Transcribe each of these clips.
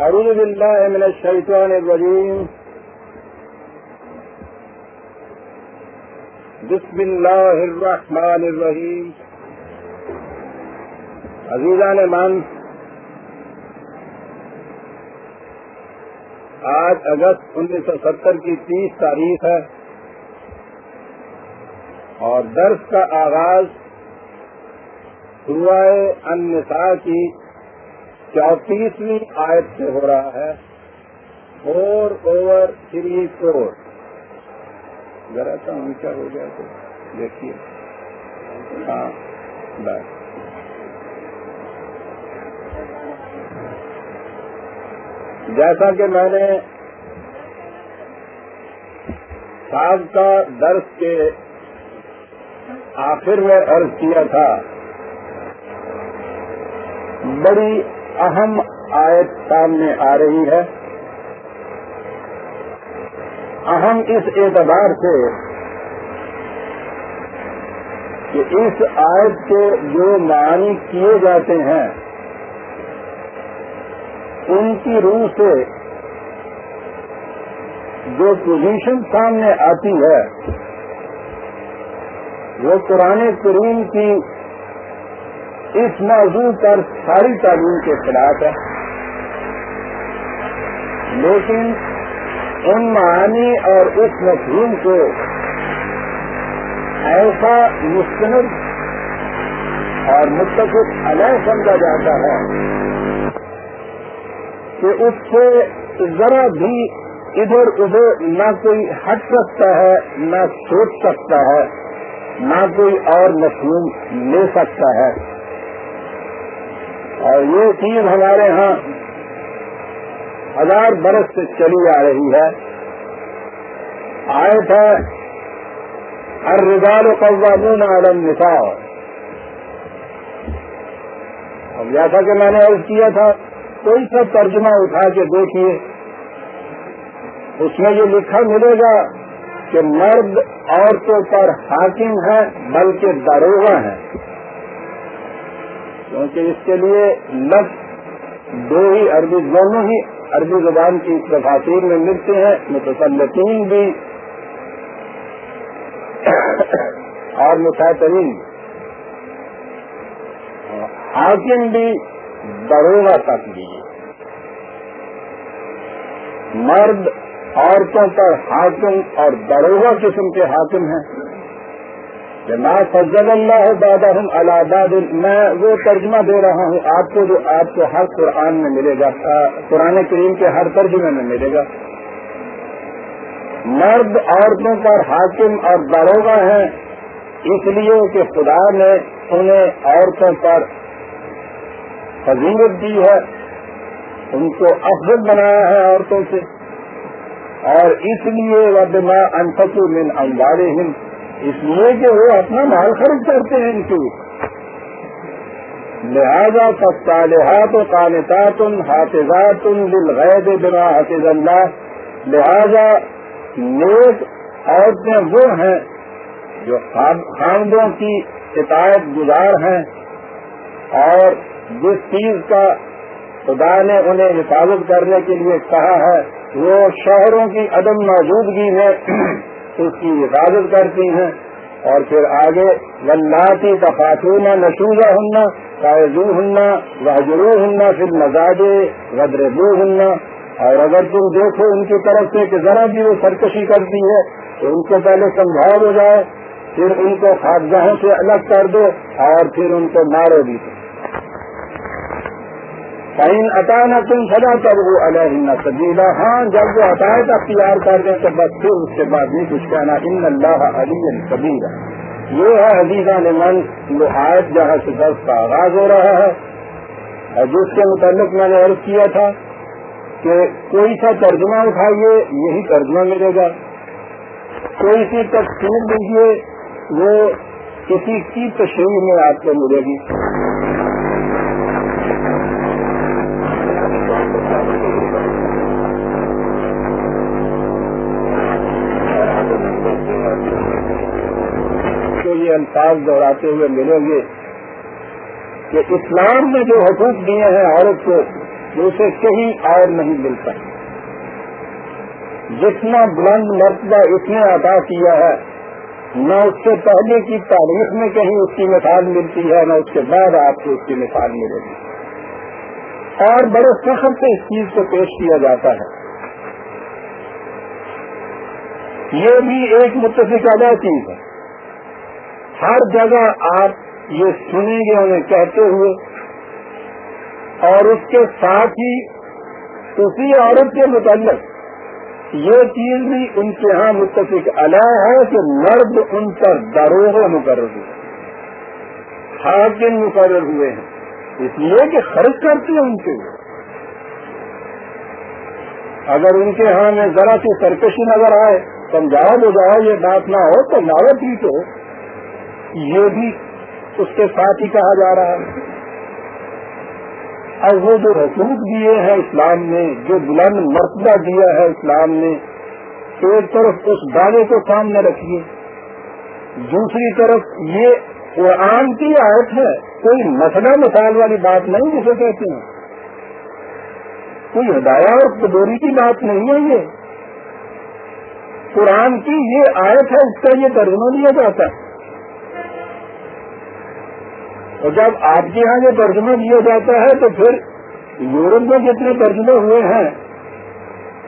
أعوذ بالله من الشيطان الرجيم. بسم الله الرحمن الرحيم. عزیزان من، آج اگست انیس سو ستر کی تیس تاریخ ہے اور درس کا آغاز سوائے النساء کی چونتیسویں آیت سے ہو رہا ہے۔ فور اوور تھری فور ذرا سا اونچا ہو گیا تو دیکھیے۔ ہاں بس۔ جیسا کہ میں نے صاحب کا درس کے آخر میں عرض کیا تھا، بڑی اہم آیت سامنے آ رہی ہے۔ اہم اس اعتبار سے کہ اس آیت کے جو معنی کیے جاتے ہیں، ان کی روح سے جو پوزیشن سامنے آتی ہے، وہ قرآن کریم کی اس موضوع پر ساری تعلیم کے خلاف ہے۔ لیکن ان معانی اور اس مفہوم کو ایسا مستند اور متفق علیہ سمجھا جاتا ہے کہ اس سے ذرا بھی ادھر ادھر نہ کوئی ہٹ سکتا ہے، نہ سوچ سکتا ہے، نہ کوئی اور مفہوم لے سکتا ہے۔ اور یہ چیز ہمارے ہاں ہزار برس سے چلی آ رہی ہے۔ آئے تھے ہر رجال قوامون عالم نساء اور جیسا کہ میں نے عرض کیا تھا، کوئی سا ترجمہ اٹھا کے دیکھیے۔ اس میں یہ لکھا ملے گا کہ مرد عورتوں پر حاکم ہے، بلکہ داروغہ ہے کیونکہ اس کے لیے لفظ دو ہی عربی دونوں ہی عربی زبان کی تفاصیر میں ملتے ہیں، متسلطین بھی اور مسافرین حاکم بھی دروگا تک بھی مرد عورتوں پر حاکم اور دروگا قسم کے حاکم ہیں۔ فضل اللہ دادا ہوں اللہ میں وہ ترجمہ دے رہا ہوں آپ کو جو آپ کو ہر قرآن میں ملے گا قرآن کریم کے ہر ترجمے میں ملے گا۔ مرد عورتوں پر حاکم اور داروگا ہیں اس لیے کہ خدا نے انہیں عورتوں پر فضیلت دی ہے۔ ان کو افضل بنایا ہے عورتوں سے۔ اور اس لیے ودما انفسو من انوارے ہند اس لیے کہ وہ اپنا مال خرچ کرتے ہیں ان کی لہذا صالحات و قانتات حافظات بالغیب بنا حافظ اللہ۔ لہذا نیک عورتیں وہ ہیں جو خاندوں کی اطاعت گزار ہیں اور جس چیز کا خدا نے انہیں حفاظت کرنے کے لیے کہا ہے، وہ شہروں کی عدم موجودگی میں اس کی حفاظت کرتی ہیں۔ اور پھر آگے ولاتی تفاطون نشوزہ ہننا قائزو ہننا واجرو ہننا پھر مزاج غدربو ہننا اور اگر تم دیکھو ان کی طرف سے کہ ذرا بھی وہ سرکشی کرتی ہے، تو ان کو پہلے سمجھاؤ ہو جائے، پھر ان کو خادگاہوں سے الگ کر دو اور پھر ان کو مارو بھی۔ دو فائن اٹانا تم سدا کر وہ علیہ سبیلا ہاں جب وہ عطایت اختیار کر دیں تو بس پھر اس کے بعد نہیں کچھ کہنا ان اللہ علی کبیرا یہ ہے عزیزہ نمن جو آیت جہاں سے درس کا آغاز ہو رہا ہے، اور جس کے متعلق میں نے عرض کیا تھا کہ کوئی سا ترجمہ اٹھائیے، یہی ترجمہ ملے گا۔ کوئی سی تقسیم دیجیے وہ کسی کی تشریح میں آپ کو ملے گی۔ الفاظ دہراتے ہوئے ملیں گے کہ اسلام نے جو حقوق دیے ہیں عورت کو جو اسے کہیں اور نہیں ملتا۔ جتنا بلند مرتبہ اس نے عطا کیا ہے، نہ اس سے پہلے کی تاریخ میں کہیں اس کی مثال ملتی ہے، نہ اس کے بعد آپ کو اس کی مثال ملے گی۔ اور بڑے فخر سے اس چیز کو پیش کیا جاتا ہے۔ یہ بھی ایک متفقہ چیز ہے۔ ہر جگہ آپ یہ سنیں گے انہیں کہتے ہوئے۔ اور اس کے ساتھ ہی اسی عورت کے متعلق یہ چیز بھی ان کے ہاں متفق علیہ ہے کہ مرد ان پر دروغ مقرر ہوئے حاکم مقرر ہوئے ہیں۔ اس لیے کہ خرچ کرتے ہیں ان کے۔ اگر ان کے ہاں میں ذرا سی سرکشی نظر آئے سمجھاؤ بجاؤ یہ بات نہ ہو تو لاوت ہی تو یہ بھی اس کے ساتھ ہی کہا جا رہا ہے۔ اور وہ جو حقوق دیے ہیں اسلام نے، جو بلند مرتبہ دیا ہے اسلام نے، ایک طرف اس دعوے کو سامنے رکھیے، دوسری طرف یہ قرآن کی آیت ہے، کوئی مسئلہ مثال والی بات نہیں جسے کہتے ہیں۔ کوئی ہدایہ اور قدوری کی بات نہیں ہے یہ۔ قرآن کی یہ آیت ہے، اس کا یہ ترجمہ دیا جاتا ہے۔ اور جب آپ کے یہاں یہ ترجمہ دیا جاتا ہے تو پھر یورپ میں جتنے ترجمے ہوئے ہیں،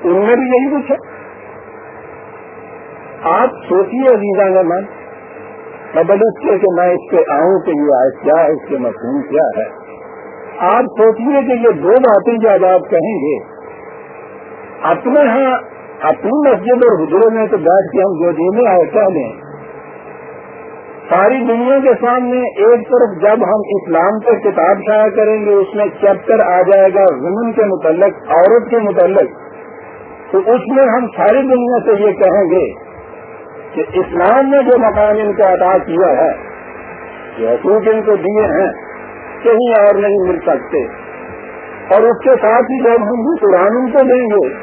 ان میں بھی یہی کچھ ہے۔ آپ سوچیے عزیزہ میں من قبل اس کے کہ میں اس پہ آؤں کہ یہ آئے کیا ہے، اس کے مفہوم کیا ہے۔ آپ سوچیے کہ یہ دو باتیں جب آپ کہیں گے، اپنے ہاں اپنی مسجد اور حجرے میں تو بیٹھ کے ہم جو دینے آئے، کیا لیں ساری دنیا کے سامنے ایک طرف جب ہم اسلام پر کتاب شائع کریں گے، اس میں چیپٹر آ جائے گا زمین کے متعلق، عورت کے متعلق، تو اس میں ہم ساری دنیا سے یہ کہیں گے کہ اسلام نے جو مقام ان کا ادا کیا ہے جو حقوق ان کو دیے ہیں، کہیں اور نہیں مل سکتے۔ اور اس کے ساتھ ہی جب ہم قرآن ان کو دیں گے،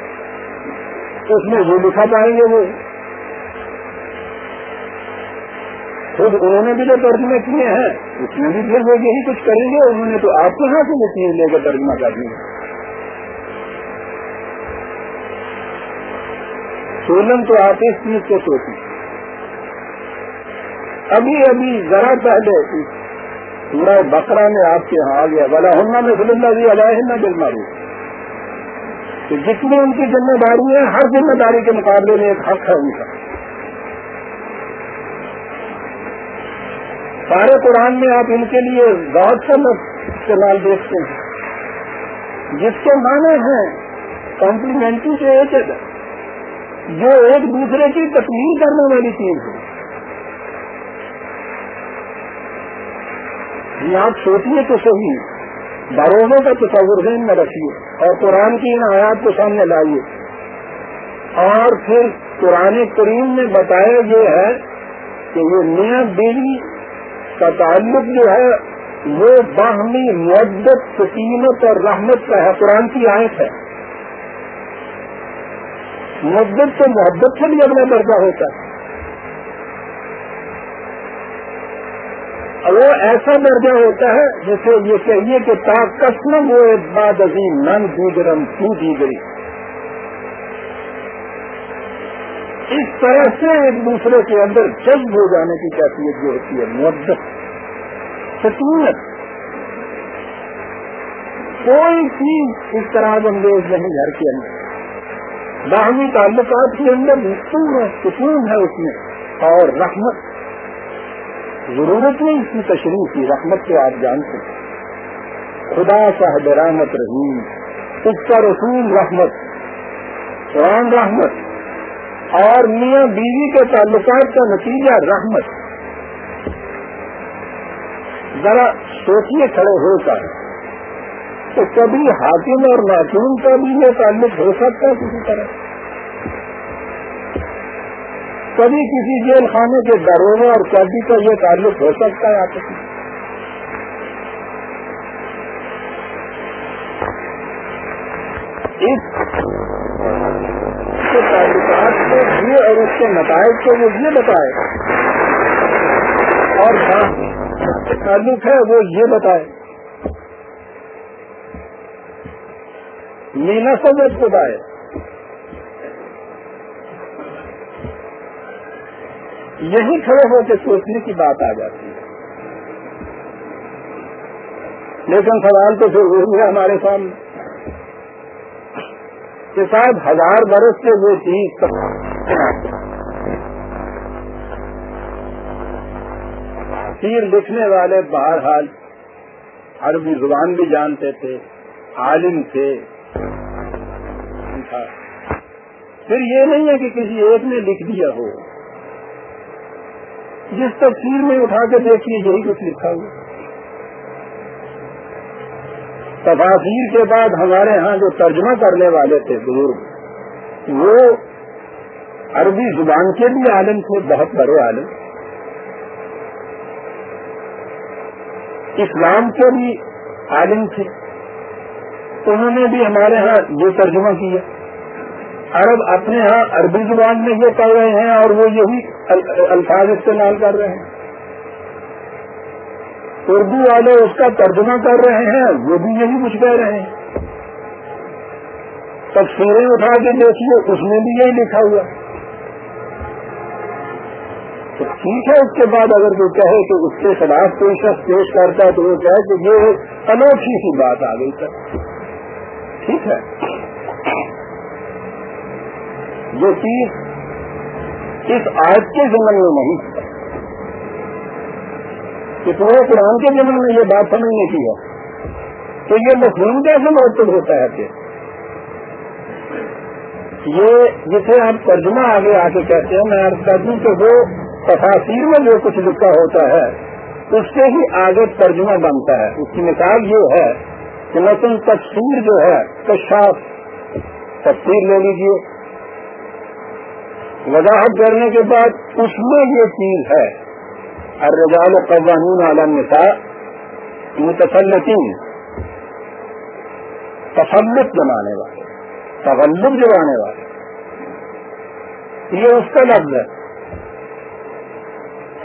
اس میں یہ لکھا پائیں گے وہ۔ خود انہوں نے بھی جو ترجمے کیے ہیں، اس میں بھی پھر وہ یہی کچھ کریں گے، انہوں نے تو آپ کے ہاتھ سے یہ چیز لے کر ترجمہ کر دیا سولن تو آپ اس چیز کو سوچیں۔ ابھی ابھی ذرا پہلے پورا بکرا میں آپ کے یہاں آ گیا بلا ہونا میں فلم بھی علیہ دل مارو کہ جتنی ان کی ذمہ داری ہے ہر ذمہ داری کے مقابلے میں ایک حق ہے ان کا۔ سارے قرآن میں آپ ان کے لیے بہت سے استعمال دیکھتے ہیں۔ جس کے معنی ہیں کمپلیمنٹری سے ایک جو ایک دوسرے کی تکمیل کرنے والی چیز ہے۔ آپ سوچیے تو صحیح داروغوں کا تصور ذہن میں رکھیے اور قرآن کی ان آیات کو سامنے لائیے۔ اور پھر قرآن کریم میں بتایا یہ ہے کہ یہ نیا بیوی کا تعلق جو ہے وہ باہمی معدت سکینت اور رحمت کا ہے، قرآن کی آیت ہے۔ مدت سے محبت سے بھی اگلا درجہ ہوتا ہے۔ وہ ایسا درجہ ہوتا ہے جسے یہ کہیے کہ تا کسم وہ باد عظیم، نن دیگرم کی دی گئی اس طرح سے ایک دوسرے کے اندر جذب ہو جانے کی کیفیت جو ہوتی ہے مدت سکونت کوئی چیز اس طرح انگیز نہیں گھر کے اندر۔ باہمی تعلقات کے اندر ہے سکون ہے اس میں، اور رحمت۔ ضرورت نہیں اس کی تشریح کی، رحمت کو آپ جانتے ہیں۔ خدا صاحب رحمت رحیم، اس کا رسول رحمت، قرآن رحمت۔ اور میاں بیوی کے تعلقات کا نتیجہ رحمت۔ ذرا سوچیے کھڑے ہو کر۔ تو کبھی حاکم اور معصوم کا بھی یہ تعلق ہو سکتا ہے کسی طرح۔ کبھی کسی جیل خانے کے دروگے اور قیدی کا یہ تعلق ہو سکتا ہے آپ اس کے تعلقات کو یہ اور اس کے نتائج کو وہ یہ بتائے۔ اور ہاں، تعلق ہے، وہ یہ بتائے۔ مینا سب خدا ہے یہی کھڑے ہو کے سوچنے کی بات آ جاتی ہے۔ لیکن سوال تو پھر وہی ہے ہمارے سامنے۔ کہ شاید ہزار برس سے وہ چیز تیر لکھنے والے بہرحال عربی زبان بھی جانتے تھے، عالم تھے۔ پھر یہ نہیں ہے کہ کسی ایک نے لکھ دیا ہو۔ جس تفصیل میں اٹھا کے دیکھیے، یہی کچھ لکھا ہوا۔ تفاصیر کے بعد ہمارے ہاں جو ترجمہ کرنے والے تھے بزرگ، وہ عربی زبان کے بھی عالم تھے، بہت بڑے عالم۔ اسلام کے بھی عالم تھے۔ انہوں نے بھی ہمارے ہاں یہ ترجمہ کیا۔ عرب اپنے ہاں عربی زبان میں یہ کر رہے ہیں اور وہ یہی الفاظ استعمال کر رہے ہیں۔ اردو والے اس کا ترجمہ کر رہے ہیں، وہ بھی یہی کچھ کہہ رہے ہیں۔ تفصیلیں اٹھا کے دیکھیے، اس میں بھی یہی لکھا ہوا۔ تو ٹھیک ہے، اس کے بعد اگر کوئی کہے کہ اس کے خلاف کوئی شخص پیش کرتا ہے تو وہ کہے کہ یہ انوکھی سی بات آ گئی۔ سر ٹھیک ہے۔ یہ چیز اس آج کے زمن میں نہیں۔ کہ پورے قرآن کے زمن میں یہ بات سمجھنے کی ہے۔ کہ یہ مفہوم کیسے مرتب ہوتا ہے کہ یہ جسے آپ ترجمہ آگے آ کے کہتے ہیں، میں عرض کر دوں کہ وہ تفاصیر میں جو کچھ لکھا ہوتا ہے، اس سے ہی آگے ترجمہ بنتا ہے۔ اس کی مثال یہ ہے کہ مثلاً تفسیر جو ہے، کشاف، تفسیر لے لیجیے وضاحت کرنے کے بعد اس میں یہ چیز ہے۔ الرجال قوانین عالم نساء متسلطین تسلط جمانے والے، تغلب جمانے والے. یہ اس کا لفظ ہے۔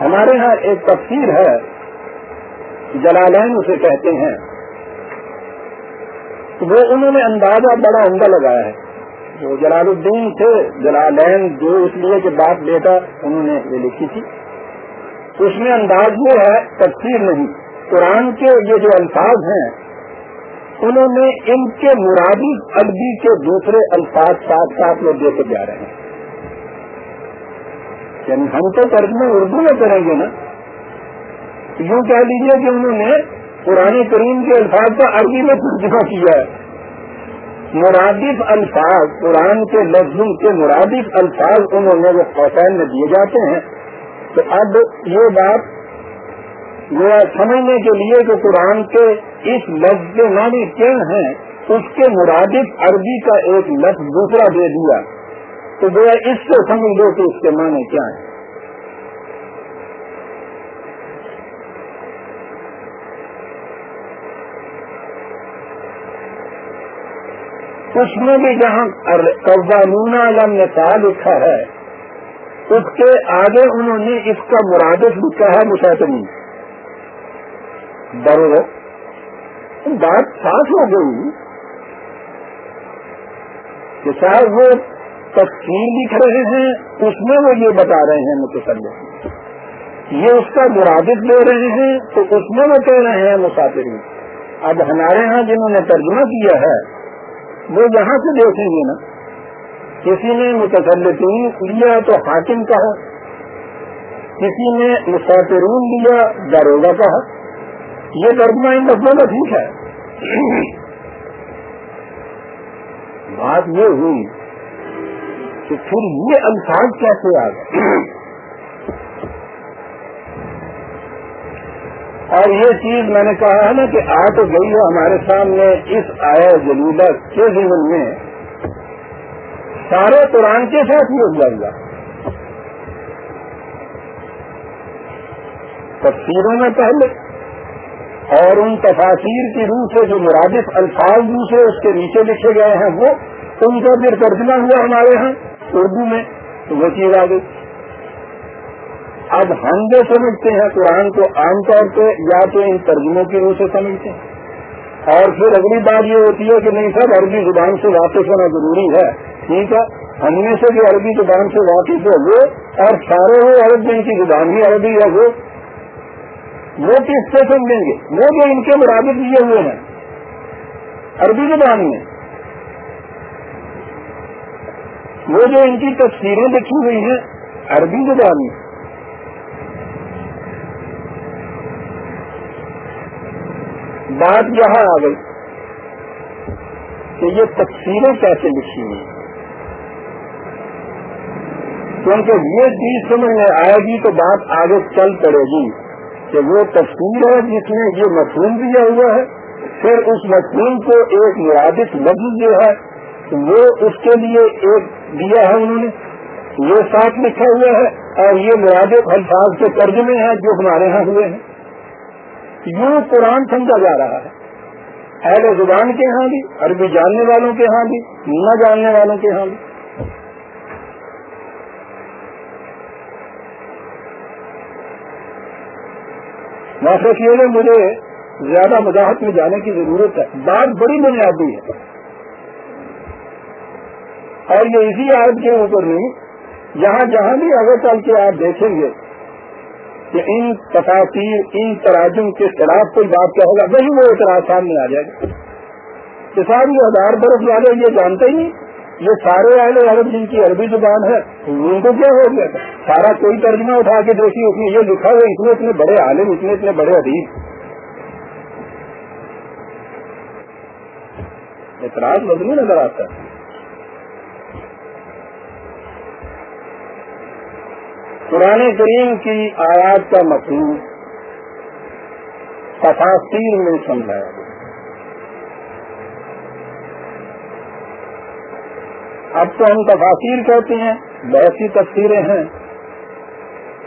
ہمارے ہاں ایک تفسیر ہے، جلالین اسے کہتے ہیں۔ وہ انہوں نے اندازہ بڑا عمدہ لگایا ہے۔ جو جلال الدین تھے، جلالین جو اس لیے کہ بات بیٹا انہوں نے یہ لکھی تھی۔ اس میں انداز یہ ہے تفصیل نہیں قرآن کے یہ جو الفاظ ہیں، انہوں نے ان کے مرادی عربی کے دوسرے الفاظ ساتھ ساتھ میں دیتے جا رہے ہیں۔ یعنی ہم تو ترجمہ اردو میں کریں گے نا۔ یوں کہہ لیجیے کہ انہوں نے قرآن کریم کے الفاظ کا عربی میں ترجمہ کیا ہے۔ مرادف الفاظ، قرآن کے لفظوں کے مرادف الفاظ انہوں نے وہ قوسین میں دیے جاتے ہیں۔ تو اب یہ بات یہ سمجھنے کے لیے کہ قرآن کے اس لفظ کے معنی کیا ہیں، اس کے مرادف عربی کا ایک لفظ دوسرا دے دیا۔ تو وہ اس سے سمجھ لو کہ اس کے معنی کیا ہیں۔ اس میں بھی جہاں قوانون عالم نے کہا لکھا ہے۔ اس کے آگے انہوں نے اس کا مرادف لکھا ہے مسافری برابر بات صاف ہو گئی۔ کہ شاید وہ تفصیل لکھ رہے ہیں، اس میں وہ یہ بتا رہے ہیں متصل یہ اس کا مرادف لے رہے ہیں، تو اس میں وہ کہہ رہے ہیں مسافری اب ہمارے ہاں جنہوں نے ترجمہ کیا ہے، وہ یہاں سے دیکھیں گے نا۔ کسی نے متسلطین لیا تو حاکم کہا کسی نے مسافرون لیا داروگا کہا یہ ترجمہ ان لفظوں کا ٹھیک ہے۔ بات یہ ہوئی کہ پھر یہ الفاظ کیسے آ گئے؟ اور یہ چیز میں نے کہا ہے نا کہ آ تو گئی ہے ہمارے سامنے اس آیا جلیلہ کے جیون میں۔ سارے قرآن کے ساتھ ہی جائے گا تفسیروں میں پہلے، اور ان تفاصیر کی روح سے جو مرادف الفاظ دوسرے اس کے نیچے لکھے گئے ہیں، وہ ان کا پھر ترجمہ ہوا ہمارے ہاں اردو میں، تو وہ چیز آ گئی۔ اب ہم جو سمجھتے ہیں قرآن کو عام طور پہ، یا تو ان ترجموں کی روح سے سمجھتے ہیں۔ اور پھر اگلی بات یہ ہوتی ہے کہ نہیں سر عربی زبان سے واقف ہونا ضروری ہے۔ ٹھیک ہے؟ ہم میں سے بھی عربی زبان سے واقف ہے وہ اور سارے وہ عرب جن کی زبان بھی عربی ہے، وہ وہ کس سے سمجھیں گے؟ وہ جو ان کے مرابط دیے ہوئے ہیں۔ عربی زبان میں۔ وہ جو ان کی تصویریں لکھی ہوئی ہیں، عربی زبان میں۔ بات یہاں آ گئی کہ یہ تصویریں کیسے لکھی ہوئی کیونکہ یہ چیز سمجھ میں آئے گی تو بات آگے چل پڑے گی کہ وہ تصویر ہے جس میں یہ مشروم دیا ہوا ہے، پھر اس مشروم کو ایک مرادف لفظ جو ہے، وہ اس کے لیے ایک دیا ہے انہوں نے یہ ساتھ لکھا ہوا ہے اور یہ مرادف الفاظ کے ترجمے ہیں جو ہمارے ہاں ہوئے ہیں۔ یوں قرآن سمجھا جا رہا ہے۔ اہل زبان کے ہاں بھی، عربی جاننے والوں کے ہاں بھی، نہ جاننے والوں کے ہاں بھی۔ ناسکیوں میں مجھے زیادہ مزاحت میں جانے کی ضرورت ہے۔ بات بڑی بنیادی ہے۔ اور یہ اسی آیت کے اوپر نہیں، جہاں جہاں بھی اگر چل کے آپ دیکھیں گے کہ ان تفاصیر، ان تراجم کے خلاف کوئی بات کیا ہوگا؟ وہی وہ اعتراض سامنے آ جائے گا۔ کسان جو ہزار برف والے یہ جانتے ہی یہ سارے اہل عرب جن کی عربی زبان ہے، ان کو کیا ہو گیا سارا کوئی ترجمہ اٹھا کے دیکھی اس میں یہ لکھا ہوا اتنے اتنے بڑے عالم اتنے اتنے بڑے ادیب اعتراض بدلو نظر آتا ہے۔ قرآن کریم کی آیات کا مفہوم تفاصیر میں سمجھایا گیا۔ اب تو ہم تفاصیر کہتے ہیں بہت سی تفسیریں ہیں۔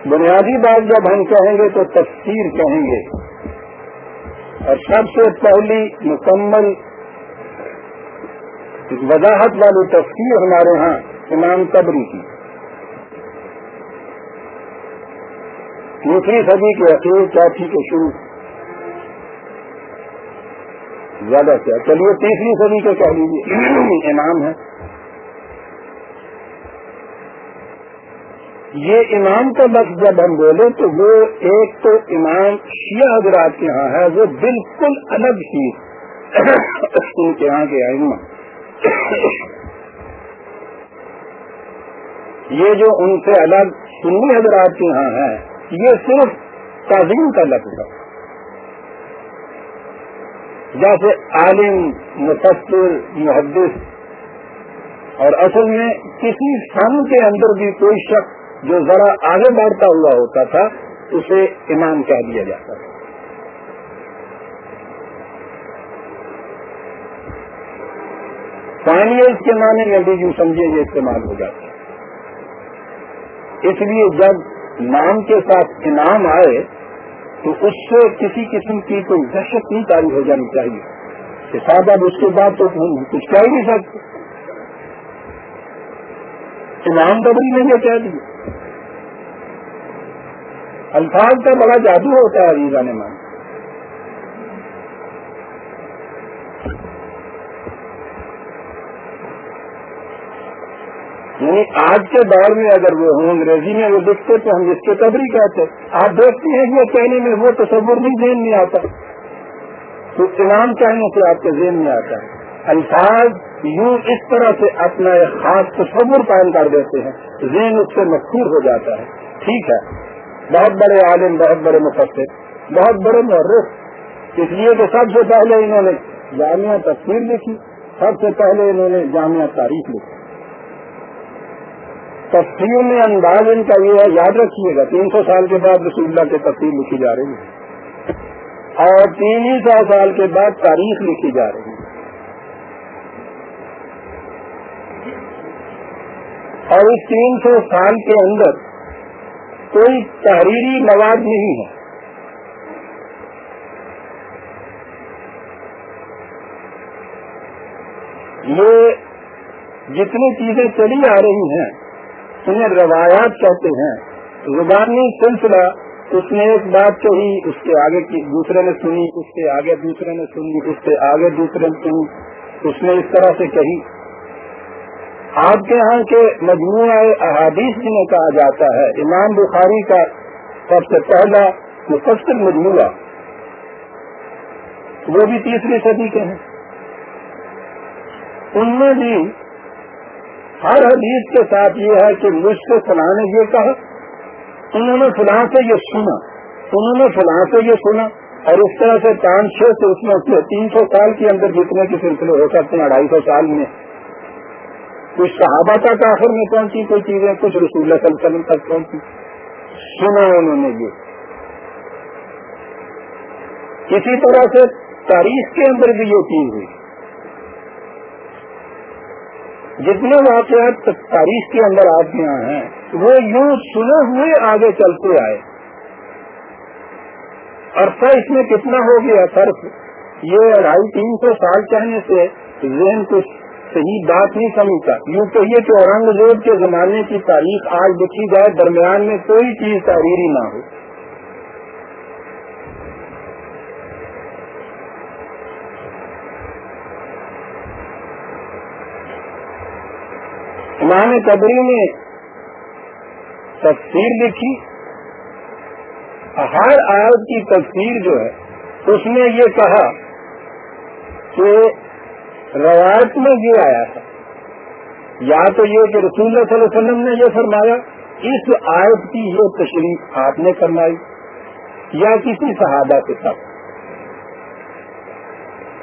بنیادی بات جب ہم کہیں گے تو تفسیر کہیں گے۔ اور سب سے پہلی مکمل وضاحت والی تفسیر ہمارے ہاں امام قبری کی۔ دوسری صدی کے اخیر چوتھی کے شروع. زیادہ کیا چلیے، تیسری صدی کے کہہ لیجیے امام ہے یہ امام کا لفظ جب ہم بولے تو وہ ایک تو امام شیعہ حضرات کے یہاں ہے، وہ بالکل الگ ہی ان کے یہاں کے ائمہ یہ جو ان سے الگ سنی حضرات کے یہاں ہے یہ صرف تعظیم کا لفظ ہے۔ جیسے عالم، مفسر، محدث، اور اصل میں کسی فن کے اندر بھی کوئی شخص جو ذرا آگے بڑھتا ہوا ہوتا تھا، اسے امام کہہ دیا جاتا تھا۔ فائنل کے معنی میں بھی یوں سمجھے یہ استعمال ہو جاتا اس لیے جب نام کے ساتھ انعام آئے تو اس سے کسی قسم کی کوئی دہشت نہیں تاری ہو جانی چاہیے۔ کہ صاحب اب اس کے بعد تو کچھ کہہ نہیں سکتے۔ امام دبری نہیں ہے کہہ دیے۔ الفاظ کا بڑا جادو ہوتا ہے عزیزہ نے مان یعنی آج کے دور میں اگر وہ ہوں انگریزی میں وہ لکھتے تو ہم اس کے قبری کہتے آپ دیکھتے ہیں کہ وہ کہنے میں وہ تصور نہیں ذہن میں آتا۔ تو انعام کہنے سے آپ کے ذہن میں آتا ہے۔ الفاظ یوں اس طرح سے اپنا ایک خاص تصور قائم کر دیتے ہیں۔ ذہن اس سے مشہور ہو جاتا ہے۔ ٹھیک ہے۔ بہت بڑے عالم، بہت بڑے مفسر، بہت بڑے محرف اس لیے کہ سب سے پہلے انہوں نے جامعہ تصویر لکھی، سب سے پہلے انہوں نے جامعہ تاریخ لکھی۔ تصویر میں انداز ان کا یہ ہے، یاد رکھیے گا، تین سو سال کے بعد رسول اللہ کی تصویر لکھی جا رہی ہے اور تین ہی سو سال کے بعد تاریخ لکھی جا رہی ہے اور اس تین سو سال کے اندر کوئی تحریری مواد نہیں ہے۔ یہ جتنی چیزیں چلی آ رہی ہیں انہیں روایات کہتے ہیں۔ زبانی سلسلہ، اس نے ایک بات کہی، اس کے آگے کی دوسرے نے سنی، اس کے آگے دوسرے نے سنی، اس کے آگے دوسرے نے سنی۔ اس نے اس طرح سے کہی۔ آپ کے یہاں کے مجموعہ احادیث جنہیں کہا جاتا ہے۔ امام بخاری کا سب سے پہلا مفصل مجموعہ۔ وہ بھی تیسری صدی کے ہیں۔ ان میں بھی ہر حدیث کے ساتھ یہ ہے کہ مجھ سے فلاں نے یہ کہا، انہوں نے فلاں سے یہ سنا، انہوں نے فلاں سے یہ سنا، اور اس طرح سے پانچ چھ سے اس میں تین سو سال کے اندر جتنے کے سلسلے ہو سکتے ہیں اڑائی سو سال میں۔ کچھ صحابہ تک آخر میں پہنچی، کوئی چیزیں، کچھ رسول اللہ صلی اللہ علیہ وسلم تک پہنچی۔ سنا انہوں نے یہ۔ کسی طرح سے تاریخ کے اندر بھی یہ چیز ہوئی۔ جتنے واقعات تاریخ کے اندر آتے ہیں، وہ یوں سنے ہوئے آگے چلتے آئے۔ عرصہ اس میں کتنا ہو گیا، فرق؟ یہ اڑھائی تین سو سال کہنے سے ذہن کچھ صحیح بات نہیں سمجھتا۔ یوں کہیے کہ اورنگزیب کے زمانے کی تاریخ آج لکھی جائے، درمیان میں کوئی چیز تحریری نہ ہو۔ امام قبری نے تفسیر لکھی۔ ہر آیت کی تفسیر جو ہے، اس نے یہ کہا کہ روایت میں یہ آیا تھا۔ یا تو یہ کہ رسول اللہ صلی اللہ علیہ وسلم نے یہ فرمایا، اس آیت کی یہ تشریف آپ نے فرمائی یا کسی صحابہ کے ساتھ۔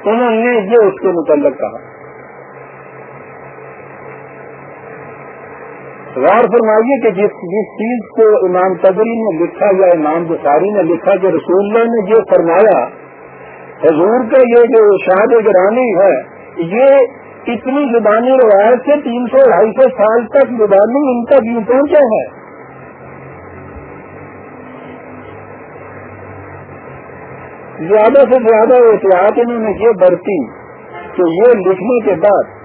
انہوں نے یہ اس کے متعلق کہا۔ غور فرمائیے کہ جس جس چیز کو امام تبری نے لکھا یا امام بخاری نے لکھا کہ رسول اللہ نے جو فرمایا، حضور کا یہ جو شاد گرانی ہے، یہ اتنی زبانی روایت سے تین سو ڈھائی سو سال تک زبانی ان تک یوں پہنچے ہیں زیادہ سے زیادہ احتیاط انہوں نے یہ برتی کہ یہ لکھنے کے بعد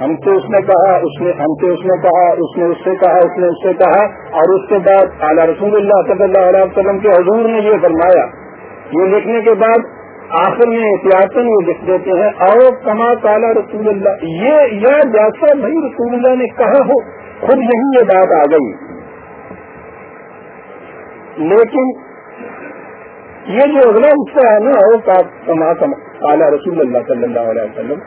ہم سے اس نے کہا، اس نے ہم سے اس نے کہا، اس نے اس سے کہا، اس نے اس سے کہا، اور اس کے بعد اعلیٰ رسول اللہ صلی اللہ علیہ وسلم کے حضور نے یہ فرمایا۔ یہ لکھنے کے بعد آخر میں احتیاط یہ لکھ دیتے ہیں او کما کالا رسول اللہ. یہ یا جیسا بھائی رسول اللہ نے کہا ہو، خود یہی یہ بات آ گئی۔ لیکن یہ جو اگلا حصہ ہے نا او کما کالا رسول اللہ صلی اللہ علیہ وسلم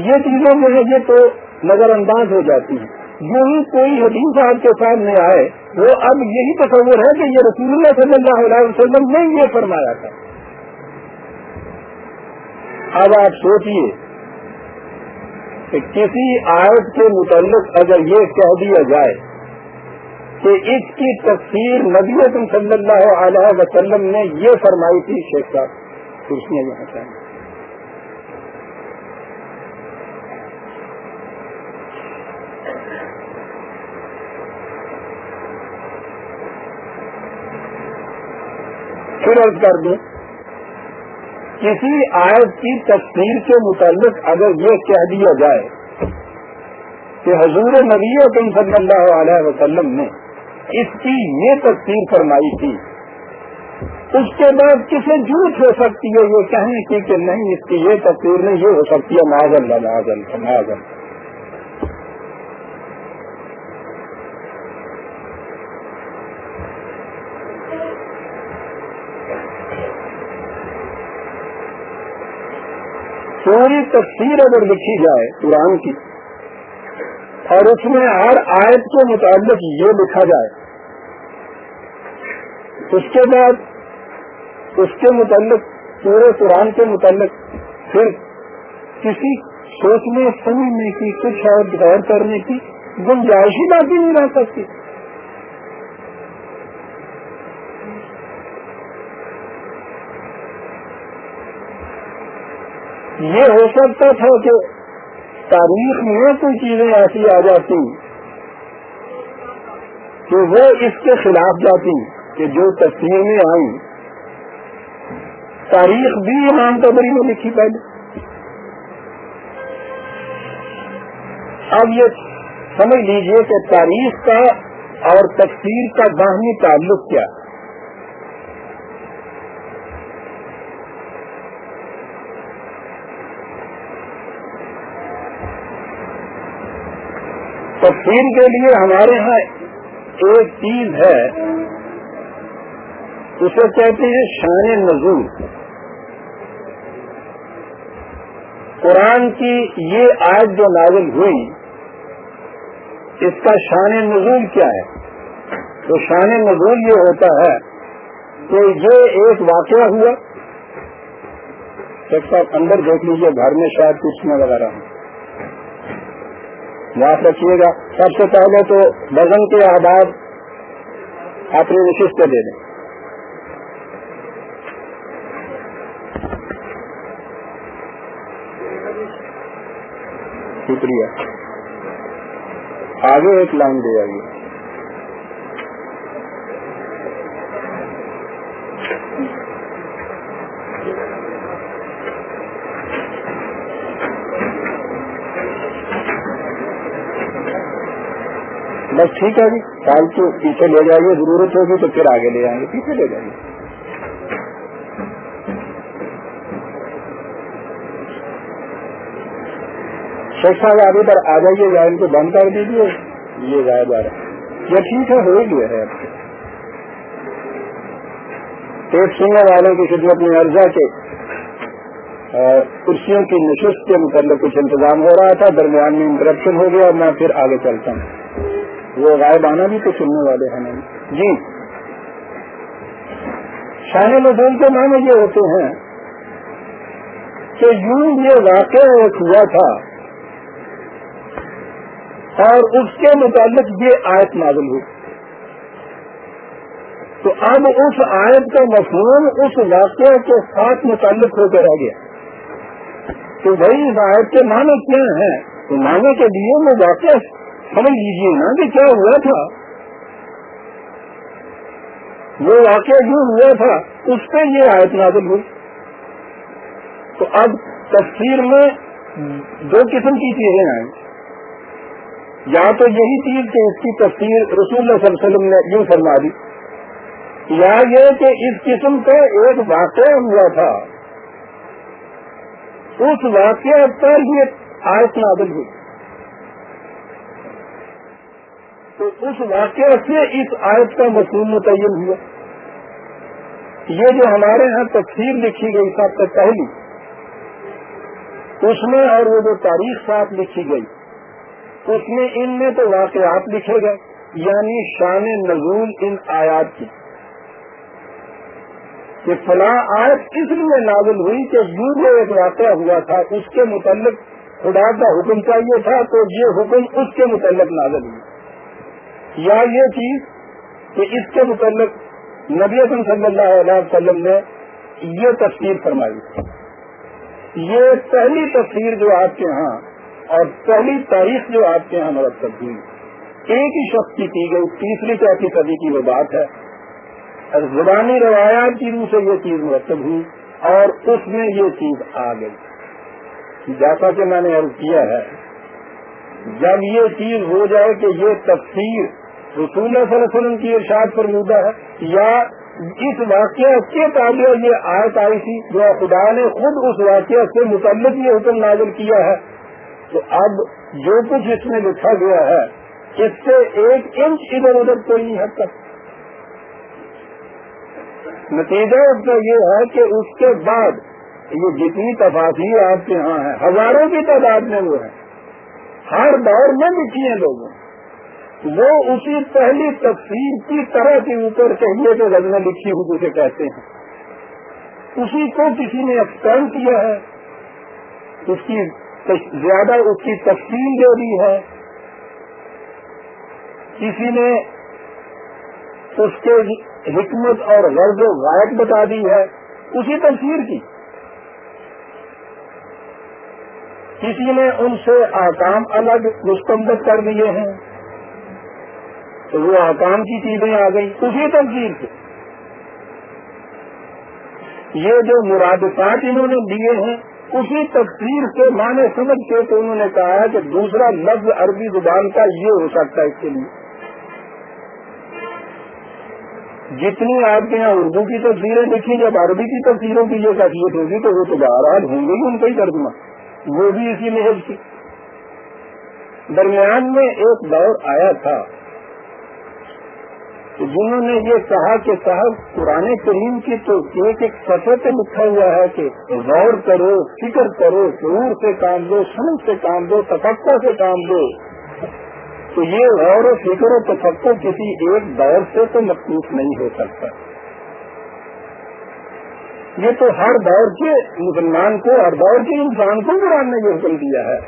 یہ چیزیں جو ہے یہ تو نظر انداز ہو جاتی ہیں۔ جو کوئی حدیث آپ کے سامنے آئے، وہ اب یہی تصور ہے کہ یہ رسول اللہ صلی اللہ علیہ وسلم نے یہ فرمایا تھا۔ اب آپ سوچئے کہ کسی آیت کے متعلق اگر یہ کہہ دیا جائے کہ اس کی تفسیر نبی صلی اللہ علیہ وسلم نے یہ فرمائی تھی، شیخ صاحب، کرسیاں یہاں چاہیے پھر عرض کر دیں کسی آیت کی تصویر کے متعلق اگر یہ کہہ دیا جائے کہ حضور نبی صلی اللہ علیہ وسلم نے اس کی یہ تصویر فرمائی تھی، اس کے بعد کسی جھوٹ ہو سکتی ہے، یہ کہنے کی کہ نہیں، اس کی یہ تصویر نہیں، یہ ہو سکتی ہے معذل معذل معذل پوری تفسیر اگر لکھی جائے قرآن کی اور اس میں ہر آیت کے متعلق یہ لکھا جائے، اس کے بعد اس کے متعلق، پورے قرآن کے متعلق پھر کسی سوچنے، سمجھنے کی، کچھ اور غور کرنے کی، گنجائش ہی باقی نہیں رہ سکتی۔ یہ ہو سکتا تھا کہ تاریخ میں کوئی چیزیں ایسی آ جاتی کہ وہ اس کے خلاف جاتی کہ جو تصویر میں آئی تاریخ بھی امام تبری میں لکھی پہلے۔ اب یہ سمجھ لیجیے کہ تاریخ کا اور تفسیر کا باہمی تعلق کیا ہے۔ تفسیر کے لیے ہمارے ہاں ایک چیز ہے، اسے کہتے ہیں شان نزول۔ قرآن کی یہ آج جو نازل ہوئی، اس کا شان نزول کیا ہے؟ تو شان نزول یہ ہوتا ہے کہ یہ ایک واقعہ ہوا۔ ایک صاحب اندر دیکھ لیجیے گھر میں شاید کچھ میں وغیرہ یاد رکھیے گا۔ سب سے پہلے تو وزن کے آداب اپنی نشست دے دیں۔ شکریہ۔ آگے ایک لائن دے آئیے بس ٹھیک ہے جی کال تو پیچھے لے جائیے، ضرورت ہوگی تو پھر آگے لے جائیں گے پیچھے لے جائیے۔ شیخ صاحب آگے پر آ جائیے یا ان کو بند کر دیجیے، یہ جائے جا رہا یہ ٹھیک ہے، ہو گیا ہے۔ ایک سننے والوں کی خدمت میں عرضہ کے کرسیوں کی نشست کے متعلق کچھ انتظام ہو رہا تھا، درمیان میں انٹرپشن ہو گیا اور میں پھر آگے چلتا ہوں۔ وہ غائب آنا بھی تو سننے والے ہیں۔ نہیں جی۔ شان نظول کے معنی یہ ہوتے ہیں کہ یوں یہ واقع ایک ہوا تھا اور اس کے متعلق یہ آیت نازل ہوئی۔ تو اب اس آیت کا مفہوم اس واقعہ کے ساتھ متعلق ہو کر رہ گیا۔ تو بھائی اس آیت کے معنی کیا ہیں؟ تو معنی کے لیے وہ واقعہ سمجھ لیجیے نا کہ کیا ہوا تھا۔ وہ واقعہ جو ہوا تھا، اس پہ یہ آیت نازل ہوئی۔ تو اب تفسیر میں دو قسم کی چیزیں آئیں یا تو یہی چیز کہ اس کی تفصیل رسول اللہ صلی اللہ علیہ وسلم نے یوں فرما دی، یا یہ کہ اس قسم کا ایک واقعہ ہوا تھا۔ اس واقعہ پر یہ آیت نادل ہوئی۔ تو اس واقعہ سے اس آیت کا مصنوع متعین ہوا۔ یہ جو ہمارے یہاں تفسیر لکھی گئی سب سے پہلی، اس میں اور وہ جو تاریخ ساتھ لکھی گئی، اس میں ان میں تو واقعات لکھے گئے یعنی شان نزول ان آیات کی۔ کہ فلاں آیت اس لیے نازل ہوئی کہ یوں جو ایک واقعہ ہوا تھا، اس کے متعلق خدا کا حکم چاہیے تھا، تو یہ حکم اس کے متعلق نازل ہوئی۔ یا یہ چیز کہ اس کے متعلق نبی صلی اللہ علیہ وسلم نے یہ تصویر فرمائی۔ یہ پہلی تصویر جو آپ کے ہاں اور پہلی تاریخ جو آپ کے یہاں مرتب ہوئی، ایک ہی شخص کی کی گئی، تیسری چوتھی صدی کی وہ بات ہے۔ زبانی روایات کی روح سے یہ چیز مرتب ہوئی اور اس میں یہ چیز آ گئی۔ جیسا کہ میں نے عرض کیا ہے، جب یہ چیز ہو جائے کہ یہ تفسیر رسول صلی اللہ علیہ وسلم کی ارشاد پر مدعا ہے یا اس واقعہ کے تعلق یہ آیت آئی تھی جو خدا نے خود اس واقعہ سے متعلق یہ حکم نازل کیا ہے، تو اب جو کچھ اس میں لکھا گیا ہے، اس سے ایک انچ ادھر ادھر کوئی نہیں حد تک نتیجہ اس کا یہ ہے کہ اس کے بعد یہ جتنی تفاصیر آپ کے یہاں ہیں، ہزاروں کی تعداد میں وہ ہے ہر دور میں لکھی ہیں لوگوں۔ وہ اسی پہلی تفسیر کی طرح کے اوپر کہیے کہ غزلیں لکھی ہوئی جسے کہتے ہیں۔ اسی کو کسی نے ایکسپینڈ کیا ہے، اس کی زیادہ اس کی تفصیل جو دی ہے، کسی نے اس کے حکمت اور غرض و غائب بتا دی ہے۔ اسی تفصیل کی۔ کسی نے ان سے آکام الگ مستمد کر دیے ہیں۔ تو وہ آکام کی چیزیں آ گئی اسی تفصیل سے یہ جو مرادفات انہوں نے دیے ہیں، اسی تفسیر سے معنی سمجھ کے تو انہوں نے کہا ہے کہ دوسرا لفظ عربی زبان کا یہ ہو سکتا ہے اس کے لیے۔ جتنی آپ کے یہاں اردو کی تصویریں دیکھی جب عربی کی تصویروں کی یہ کیفیت ہوگی تو وہ تو بہرحال ہوں گے ہی ان کا ہی ترجمہ۔ وہ بھی اسی محب تھی درمیان میں ایک دور آیا تھا۔ جنہوں نے یہ کہا کہ صاحب، قرآن کریم کی تو ایک ایک سطح پہ لکھا ہوا ہے کہ غور کرو، فکر کرو، شعور سے کام دو سمجھ سے کام دو تفقہ سے کام دو تو یہ غور و فکر و تفقہ کسی ایک دور سے تو مخصوص نہیں ہو سکتا۔ یہ تو ہر دور کے مسلمان کو، ہر دور کے انسان کو قرآن نے یہ حکم دیا ہے۔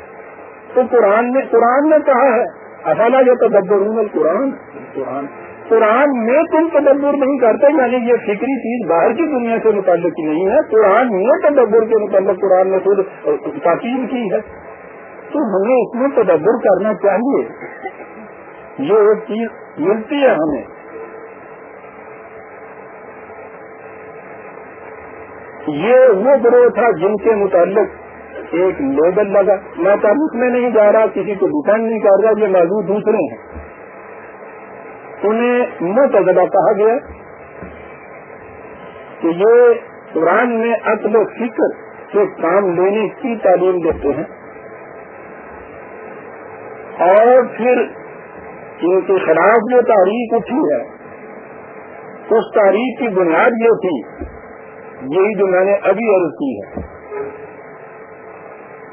تو قرآن نے قرآن نے کہا ہے، افلا یہ تدبر قرآن قرآن قرآن میں تم تدبر نہیں کرتے یعنی یہ فکری چیز باہر کی دنیا سے متعلق نہیں ہے، قرآن میں تدبر کے متعلق قرآن نے خود تاکید کی ہے۔ تو ہمیں اس میں تدبر کرنا چاہیے۔ یہ ایک چیز ملتی ہے ہمیں۔ یہ وہ گروہ تھا جن کے متعلق ایک لیبل لگا۔ میں تعلق میں نہیں جا رہا، کسی کو ڈیپینڈ نہیں کر رہا، یہ موجود دوسرے ہیں۔ انہیں متضبہ کہا گیا کہ یہ قرآن میں عقل و فکر سے کام لینے کی تعلیم دیتے ہیں۔ اور پھر ان کے خلاف جو تاریخ اٹھی ہے، اس تاریخ کی بنیاد یہ تھی، یہی جو میں نے ابھی عرض کی ہے۔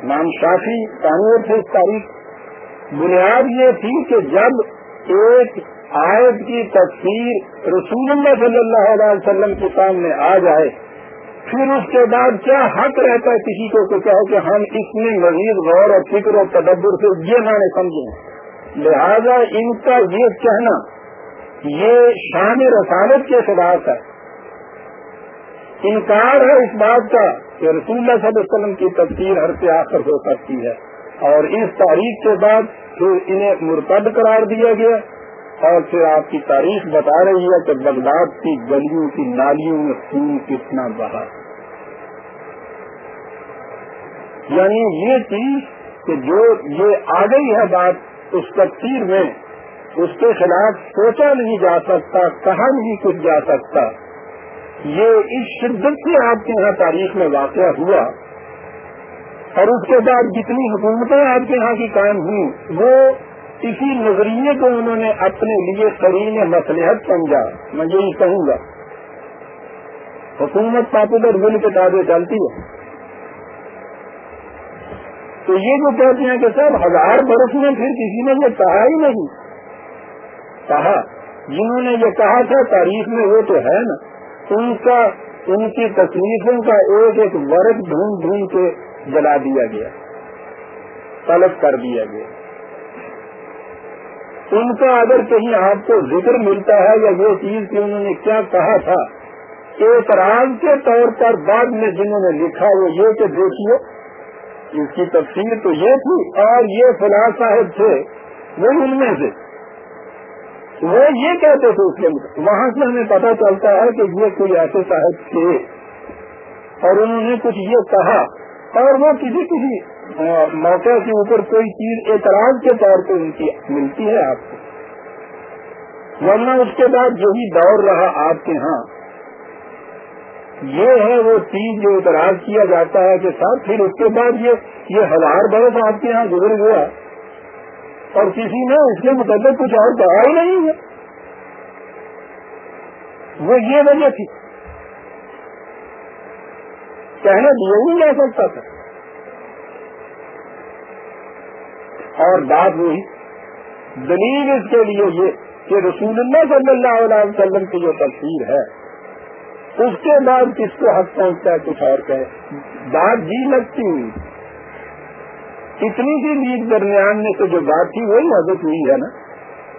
نام شافی تعمیر تھے اس تاریخ، بنیاد یہ تھی کہ جب ایک آیت کی تفسیر رسول اللہ صلی اللہ علیہ وسلم کے سامنے آ جائے، پھر اس کے بعد کیا حق رہتا ہے کسی کو کہ ہم اس میں مزید غور اور فکر اور تدبر سے یہ نہ سمجھیں؟ لہذا ان کا یہ کہنا، یہ شان رسالت کے خلاف ہے۔ انکار ہے اس بات کا کہ رسول اللہ صلی اللہ علیہ وسلم کی تفسیر ہر سے آخر ہو سکتی ہے۔ اور اس تاریخ کے بعد پھر انہیں مرتد قرار دیا گیا۔ اور پھر آپ کی تاریخ بتا رہی ہے کہ بغداد کی گلیوں کی نالیوں میں خون کتنا بہا۔ یعنی یہ چیز کہ جو یہ آ گئی ہے بات، اس تفصیل میں اس کے خلاف سوچا نہیں جا سکتا، کہا نہیں کچھ جا سکتا۔ یہ اس شدت سے آپ کے یہاں تاریخ میں واقع ہوا۔ اور اس کے بعد جتنی حکومتیں آپ کے یہاں کی قائم ہوئی وہ اسی نظریے کو انہوں نے اپنے لیے قرین مسلحت سمجھا۔ میں یہی کہوں گا۔ حکومت پاپولر ول کے تابے چلتی ہے۔ تو یہ جو کہتے ہیں کہ سب ہزار برس میں پھر کسی نے یہ کہا ہی نہیں۔ کہا۔ جنہوں نے یہ کہا تھا تاریخ میں وہ تو ہے نا۔ ان کا، ان کی تکلیفوں کا ایک ایک ورق ڈھونڈ ڈھونڈ کے جلا دیا گیا۔ طلب کر دیا گیا۔ ان کا اگر کہیں آپ کو ذکر ملتا ہے یا وہ چیز کہ انہوں نے کیا کہا تھا، اعتراض کے طور پر بعد میں جنہوں نے لکھا وہ یہ کہ دیکھیے اس کی تفصیل تو یہ تھی اور یہ فلاح صاحب تھے وہ ان میں سے۔ وہ یہ کہتے تھے اس کے وہاں سے ہمیں پتہ چلتا ہے کہ یہ کوئی ایسے صاحب تھے اور انہوں نے کچھ یہ کہا اور وہ کسی کسی موقع کے اوپر کوئی چیز اعتراض کے طور پہ ان کی ملتی ہے آپ کو؟ ورنہ اس کے بعد جو ہی دور رہا آپ کے ہاں یہ ہے وہ چیز جو اعتراض کیا جاتا ہے کہ سر پھر اس کے بعد یہ یہ ہزار برس آپ کے ہاں گزر گیا اور کسی نے اس کے متعلق کچھ اور کہا ہی نہیں ہے۔ وہ یہ وجہ تھی۔ کہنا دیا ہی جا سکتا تھا۔ اور بات ہوئی۔ دلیل اس کے لیے یہ کہ رسول اللہ صلی اللہ علیہ وسلم کی جو تفصیل ہے، اس کے بعد کس کو حق پہنچتا ہے، کچھ اور کہے۔ بات جی لگتی ہوئی۔ اتنی سی بیچ درمیان میں سے جو بات تھی، وہی حضرت ہوئی ہے نا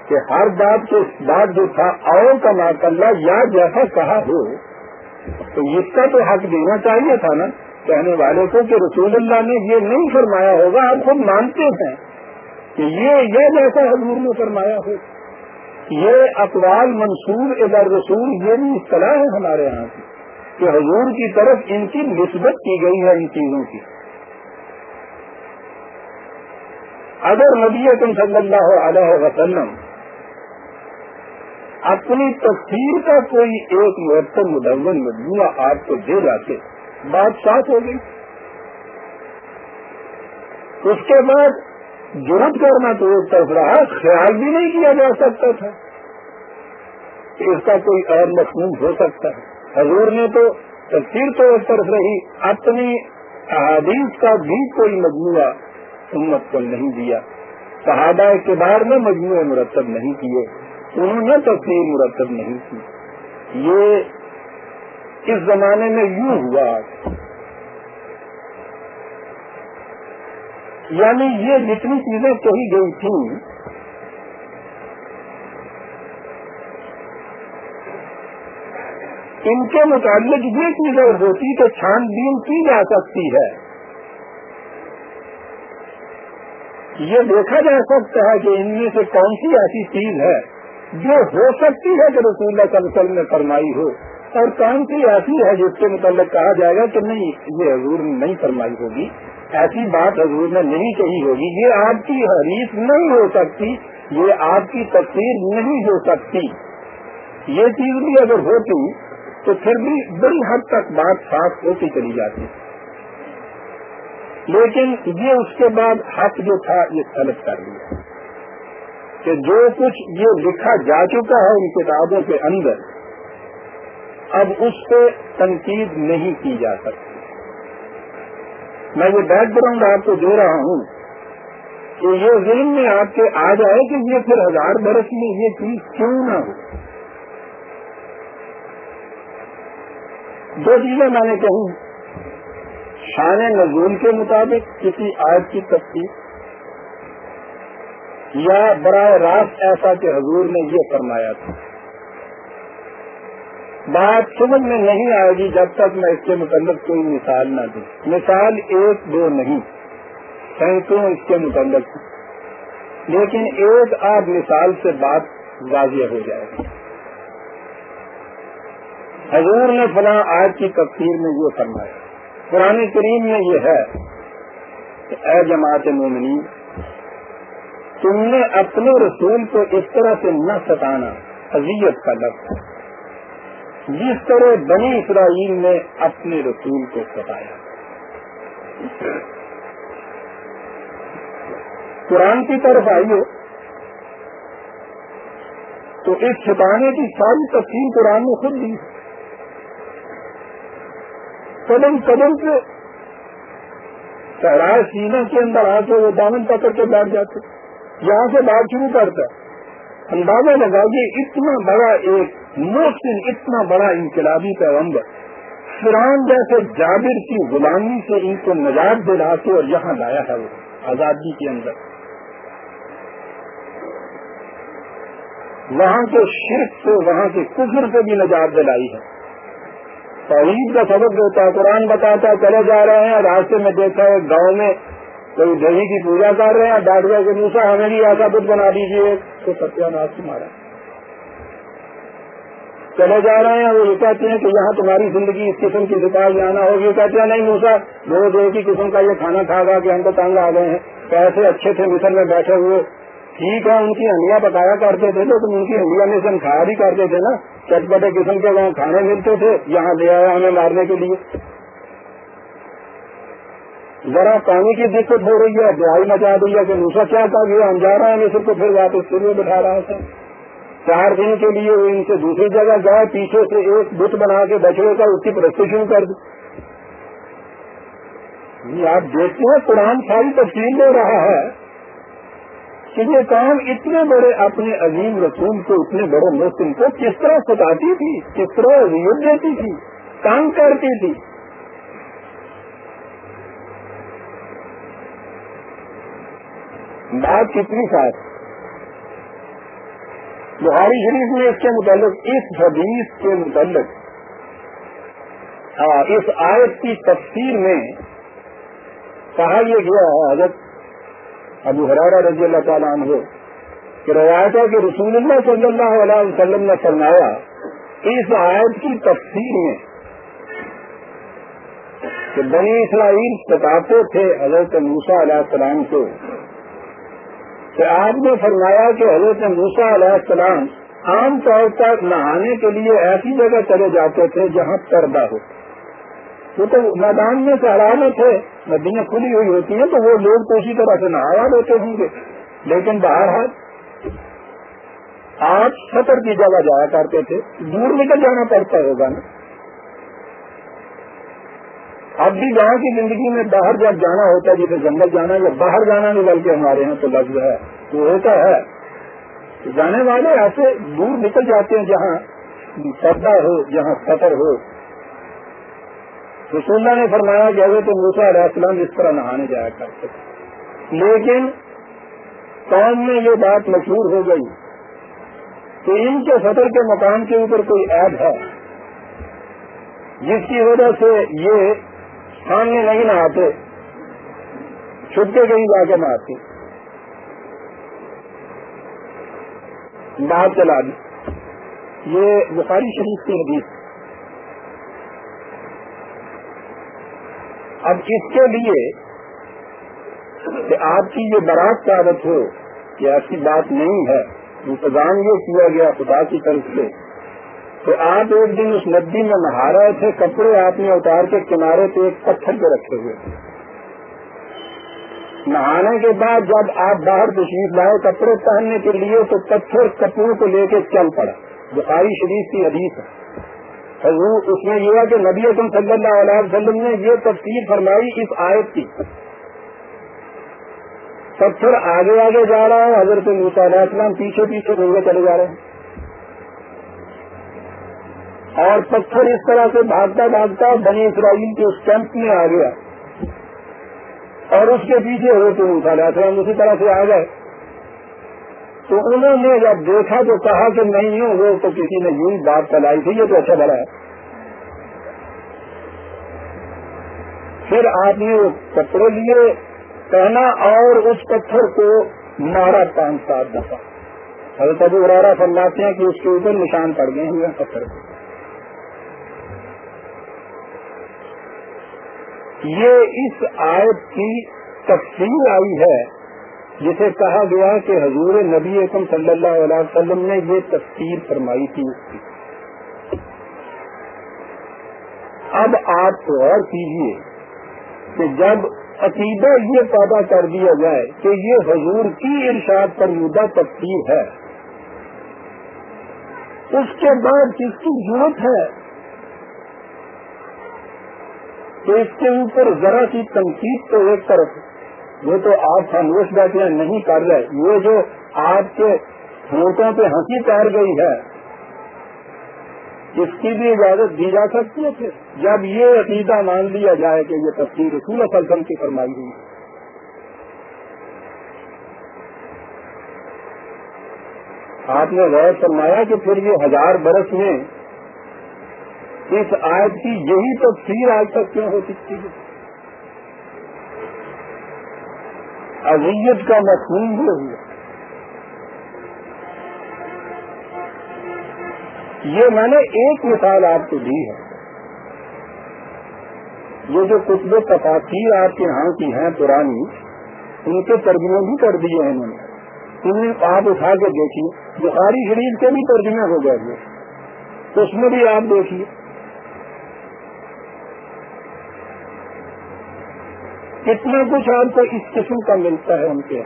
کہ ہر بات کے بعد جو تھا او کا اللہ یا جیسا کہا ہو، تو اس کا تو حق دینا چاہیے تھا نا۔ کہنے والے کو کہ رسول اللہ نے یہ نہیں فرمایا ہوگا، آپ خود مانتے ہیں۔ کہ یہ یہ جیسا حضور نے فرمایا ہو یہ اقوال منصور ادھر رسول یہ بھی اصطلاح ہے ہمارے یہاں کی، کہ حضور کی طرف ان کی نسبت کی گئی ہے ان چیزوں کی۔ اگر نبی تم صلی اللہ علیہ وسلم اپنی تصویر کا کوئی ایک مرتب مدون مجموعہ آپ کو دے جاتے، بات صاف ہو گئی۔ اس کے بعد جرد کرنا تو ایک طرف رہا، خیال بھی نہیں کیا جا سکتا تھا۔ اس کا کوئی اور مصنوع ہو سکتا ہے۔ حضور نے تو تصویر تو ایک طرف رہی، اپنی احادیث کا بھی کوئی مجموعہ امت کو نہیں دیا۔ صحابہ کے بار میں مجموعے مرتب نہیں کیے، انہوں نے تصویر مرتب نہیں کی۔ یہ اس زمانے میں یوں ہوا۔ یعنی یہ جتنی چیزیں کہی گئی تھیں، ان کے متعلق یہ چیزیں ہوتی تو چھان بین کی جا سکتی ہے۔ یہ دیکھا جا سکتا ہے کہ ان میں سے کون سی ایسی چیز ہے جو ہو سکتی ہے کہ رسول اللہ صلی اللہ علیہ وسلم نے فرمائی ہو، اور کون سی ایسی ہے جس کے متعلق کہا جائے گا کہ نہیں، یہ حضور نہیں فرمائی ہوگی۔ ایسی بات حضور نے نہیں کہی ہوگی یہ آپ کی حریف نہیں ہو سکتی، یہ آپ کی تصویر نہیں ہو سکتی۔ یہ چیز بھی اگر ہوتی تو پھر بھی بڑی حد تک بات صاف ہوتی چلی جاتی۔ لیکن یہ اس کے بعد حق جو تھا، یہ طلب کر لیا کہ جو کچھ یہ لکھا جا چکا ہے ان کتابوں کے اندر، اب اس پہ تنقید نہیں کی جا سکتی۔ میں یہ بیک گراؤنڈ آپ کو دے رہا ہوں کہ یہ ذہن میں آپ کے آ جائے کہ یہ پھر ہزار برس میں یہ چیز کیوں نہ ہو۔ دو چیزیں میں نے کہوں شان نزول کے مطابق کسی آیت کی تفصیل یا براہ راست ایسا کہ حضور نے یہ فرمایا تھا۔ بات سمجھ میں نہیں آئے گی جب تک میں اس کے متعلق کوئی مثال نہ دوں۔ مثال ایک دو نہیں، سینکڑوں اس کے متعلق۔ لیکن ایک آدھ مثال سے بات واضح ہو جائے۔ گی حضور نے فلاں آج کی تفسیر میں یہ فرمایا۔ پرانی کریم میں یہ ہے کہ اے جماعت مومنی تم نے اپنے رسول کو اس طرح سے نہ ستانا، اذیت کا لفظ۔ ہے جس طرح بنی اسرائیل نے اپنے رسول کو ستایا۔ قرآن کی طرف آئیے۔ تو اس چھپانے کی ساری تفصیل قرآن نے خود دی۔ قدم قدم سے سہرائے سینے کے اندر آ کے وہ دامن پکڑ کے بیٹھ جاتے۔ یہاں سے بات شروع کرتا۔ اندازہ لگائیے اتنا بڑا ایک محسن اتنا بڑا انقلابی پیغمبر فران جیسے جابر کی غلامی سے ان کو نجات دلا کے اور یہاں لایا ہے وہ، آزادی کے اندر۔ وہاں کے شرک سے، وہاں کے کفر سے بھی نجات دلائی ہے۔ توحید کا سبق دیتا ہے قرآن بتاتا، چلے جا رہے ہیں، راستے میں دیکھا ہے، گاؤں میں کوئی دیوی کی پوجا کر رہے ہیں ڈاٹ گیا کہ موسا ہمیں بھی ایسا بدھ بنا دیجیے تو ستیہ ناش مارا چلے جا رہے ہیں، وہ یہ کہتے ہیں کہ یہاں تمہاری زندگی اس قسم کی دکان جانا ہوگی۔ کہتے ہیں، نہیں موسا دو دو کی قسم کا یہ کھانا کھا گا کہ ہم تو تنگ آ گئے ہیں۔ پیسے اچھے تھے مصر میں بیٹھے ہوئے۔ ٹھیک ہے، ان کی ہنڈیاں پکایا کرتے تھے تو تم ان کی ہنڈیا میں سے ہم کھایا بھی کرتے تھے نا، چٹ پٹے قسم کے وہاں کھانے ملتے تھے، یہاں لے آیا ہمیں مارنے کے لیے۔ ذرا پانی کی دقت ہو رہی ہے دہائی مچا رہی ہے کہ موسا کیا کہا ہم جا رہے ہیں مصر کو پھر واپس کے لیے بٹھا رہا تھا چار دن کے لیے وہ ان سے دوسری جگہ جائے، پیچھے سے ایک بت بنا کے بچڑے کا اس کی پرستی شروع کر دیں آپ دیکھتے ہیں، قرآن ساری تفصیل دے رہا ہے کہ یہ کام اتنے بڑے اپنے عظیم رسول کو، اتنے بڑے مسلم کو کس طرح ستاتی تھی، کس طرح ریت دیتی تھی کام کرتی تھی۔ بات کتنی ساتھ۔ بہاری شریف میں اس کے متعلق، اس حدیث کے متعلق ہاں، اس آیت کی تفسیر میں کہا یہ گیا ہے، حضرت ابو حرارہ رضی اللہ تعالیٰ عنہ، کہ روایت ہے کہ رسول اللہ صلی اللہ علیہ وسلم نے فرمایا، اس آیت کی تفسیر میں کہ بنی اسرائیل ستاتے تھے حضرت موسا علیہ السلام کو کہ آپ نے فرمایا کہ حضرت موسا علیہ السلام عام طور پر نہانے کے لیے ایسی جگہ چلے جاتے تھے جہاں پردہ ہو۔ وہ تو میدان میں میں تھے ندیاں کھلی ہوئی ہوتی ہیں تو وہ لوگ تو اسی طرح سے نہاوا لیتے ہوں گے۔ لیکن باہر آپ سطر کی جگہ جایا کرتے تھے، دور نکل جانا پڑتا ہوگا نا۔ اب بھی گاؤں کی زندگی میں باہر جب جانا ہوتا ہے جسے جنگل جانا یا باہر جانا نہیں، بلکہ ہمارے یہاں تو لفظ ہے وہ ہوتا ہے۔ جانے والے ایسے دور نکل جاتے ہیں جہاں پردہ ہو، جہاں سطر ہو۔ رسول اللہ نے فرمایا کہ اگر تو موسا علیہ السلام اس طرح نہانے جایا کرتے لیکن قوم میں یہ بات مشہور ہو گئی کہ ان کے سطر کے مکان کے اوپر کوئی ایڈ ہے۔ جس کی وجہ سے یہ سامنے نہیں نہاتے چھپ کے کہیں جا کے نہاتے بات چلا دی۔ یہ بخاری شریف کی حدیث۔ اب اس کے لیے کہ آپ کی یہ برات عادت ہو کہ ایسی بات نہیں ہے۔ انتظام یہ کیا گیا خدا کی طرف سے۔ تو آپ ایک دن اس ندی میں نہا رہے تھے، کپڑے آپ نے اتار کے کنارے پہ ایک پتھر پہ رکھے ہوئے تھے۔ نہانے کے بعد جب آپ باہر تشریف لائے، کپڑے پہننے کے لیے تو پتھر کپڑوں کو لے کے چل پڑا۔ بخاری شریف کی حدیث ہے۔ حضور، اس میں یہ ہے کہ نبی اکم صلی اللہ علیہ وسلم نے یہ تفصیل فرمائی اس آیت کی۔ پتھر آگے آگے جا رہا ہے، حضرت علیہ السلام پیچھے پیچھے گھومے چلے جا رہے ہیں۔ اور پتھر اس طرح سے بھاگتا بھاگتا بنی اسرائیل کے اس کیمپ میں آ گیا۔ اور اس کے پیچھے حضرت علیہ السلام اسی طرح سے آ گئے۔ تو انہوں نے جب دیکھا تو کہا کہ نہیں ہوں وہ تو کسی نے یوں بات چلائی تھی، یہ تو اچھا بڑا ہے۔ پھر آپ نے وہ کپڑے لیے، پہنا اور اس پتھر کو مارا پانچ سات دفعہ۔ حضرت ابو ارارا فرماتے ہیں کہ اس کے اوپر نشان پڑ گئے ہوئے پتھر۔ یہ اس آیت کی تفصیل آئی ہے، جسے کہا گیا کہ حضور نبی اکم صلی اللہ علیہ وسلم نے یہ تفسیر فرمائی تھی۔ اس کی اب آپ غور کیجیے کہ جب عقیدہ یہ پیدا کر دیا جائے کہ یہ حضور کی ارشاد پر مدعا تفسیر ہے، اس کے بعد کس کی ضرورت ہے؟ کہ اس کے اوپر ذرا سی تنقید تو ایک طرف وہ تو آپ خاموش بیٹھے نہیں کر رہے۔ یہ جو آپ کے ہوٹوں پہ ہنسی پیر گئی ہے، اس کی بھی اجازت دی جا سکتی ہے جب یہ عقیدہ مان لیا جائے کہ یہ تفصیل رسول فلسم کی فرمائی ہوئی۔ آپ نے غور فرمایا کہ پھر یہ ہزار برس میں اس آیت کی یہی تفصیل آج تک کیوں ہو سکتی ہے؟ اذیت کا مفہوم بھی ہوا یہ میں نے ایک مثال آپ کو دی ہے۔ یہ جو کتب تفاصیر آپ کے یہاں کی ہیں پرانی، ان کے ترجمے بھی کر دیے ہیں انہوں نے۔ انہیں آپ اٹھا کے دیکھیے، بخاری شریف کے بھی ترجمے ہو گئے اس میں بھی آپ دیکھیے۔ کتنا کچھ آپ کو اس قسم کا ملتا ہے ان کے۔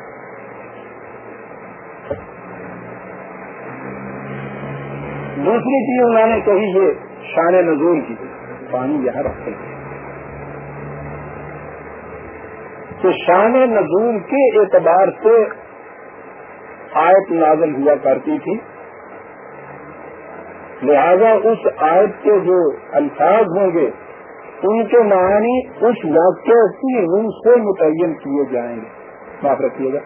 دوسری چیز انہوں نے کہی یہ شان نزول کی۔ پانی یہاں رکھتے ہیں تو شان نزول کے اعتبار سے آیت نازل ہوا کرتی تھی۔ لہذا اس آیت کے جو الفاظ ہوں گے ان کے معنی اس واقعے کی روح سے متعین کیے جائیں گے۔ معاف رکھیے گا۔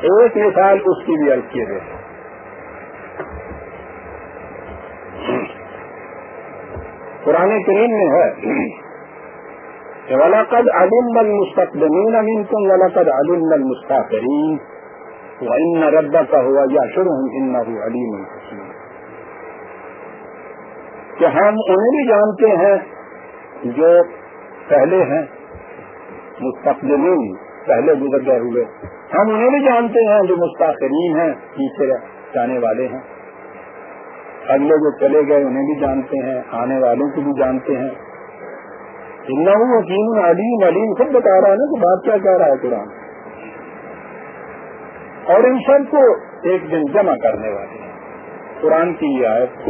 ایک مثال اس کی بھی عرض کیے گئے پرانے کریم میں ہے۔ ولقد علمنا المستقدمين منكم ولقد علمنا المستاخرين وإن ربك هو يحشرهم إنه عليم حكيم کہ ہم انہیں بھی جانتے ہیں جو پہلے ہیں مستقبلین پہلے گزر گئے ہوئے۔ ہم انہیں بھی جانتے ہیں جو مستقرین ہیں، پیچھے جانے والے ہیں۔ اگلے جو چلے گئے انہیں بھی جانتے ہیں، آنے والوں کو بھی جانتے ہیں۔ حکیم علیم علیم، خود بتا رہا ہے نا کہ بات کیا کہہ رہا ہے قرآن۔ اور ان سب کو ایک دن جمع کرنے والے ہیں۔ قرآن کی یہ آیت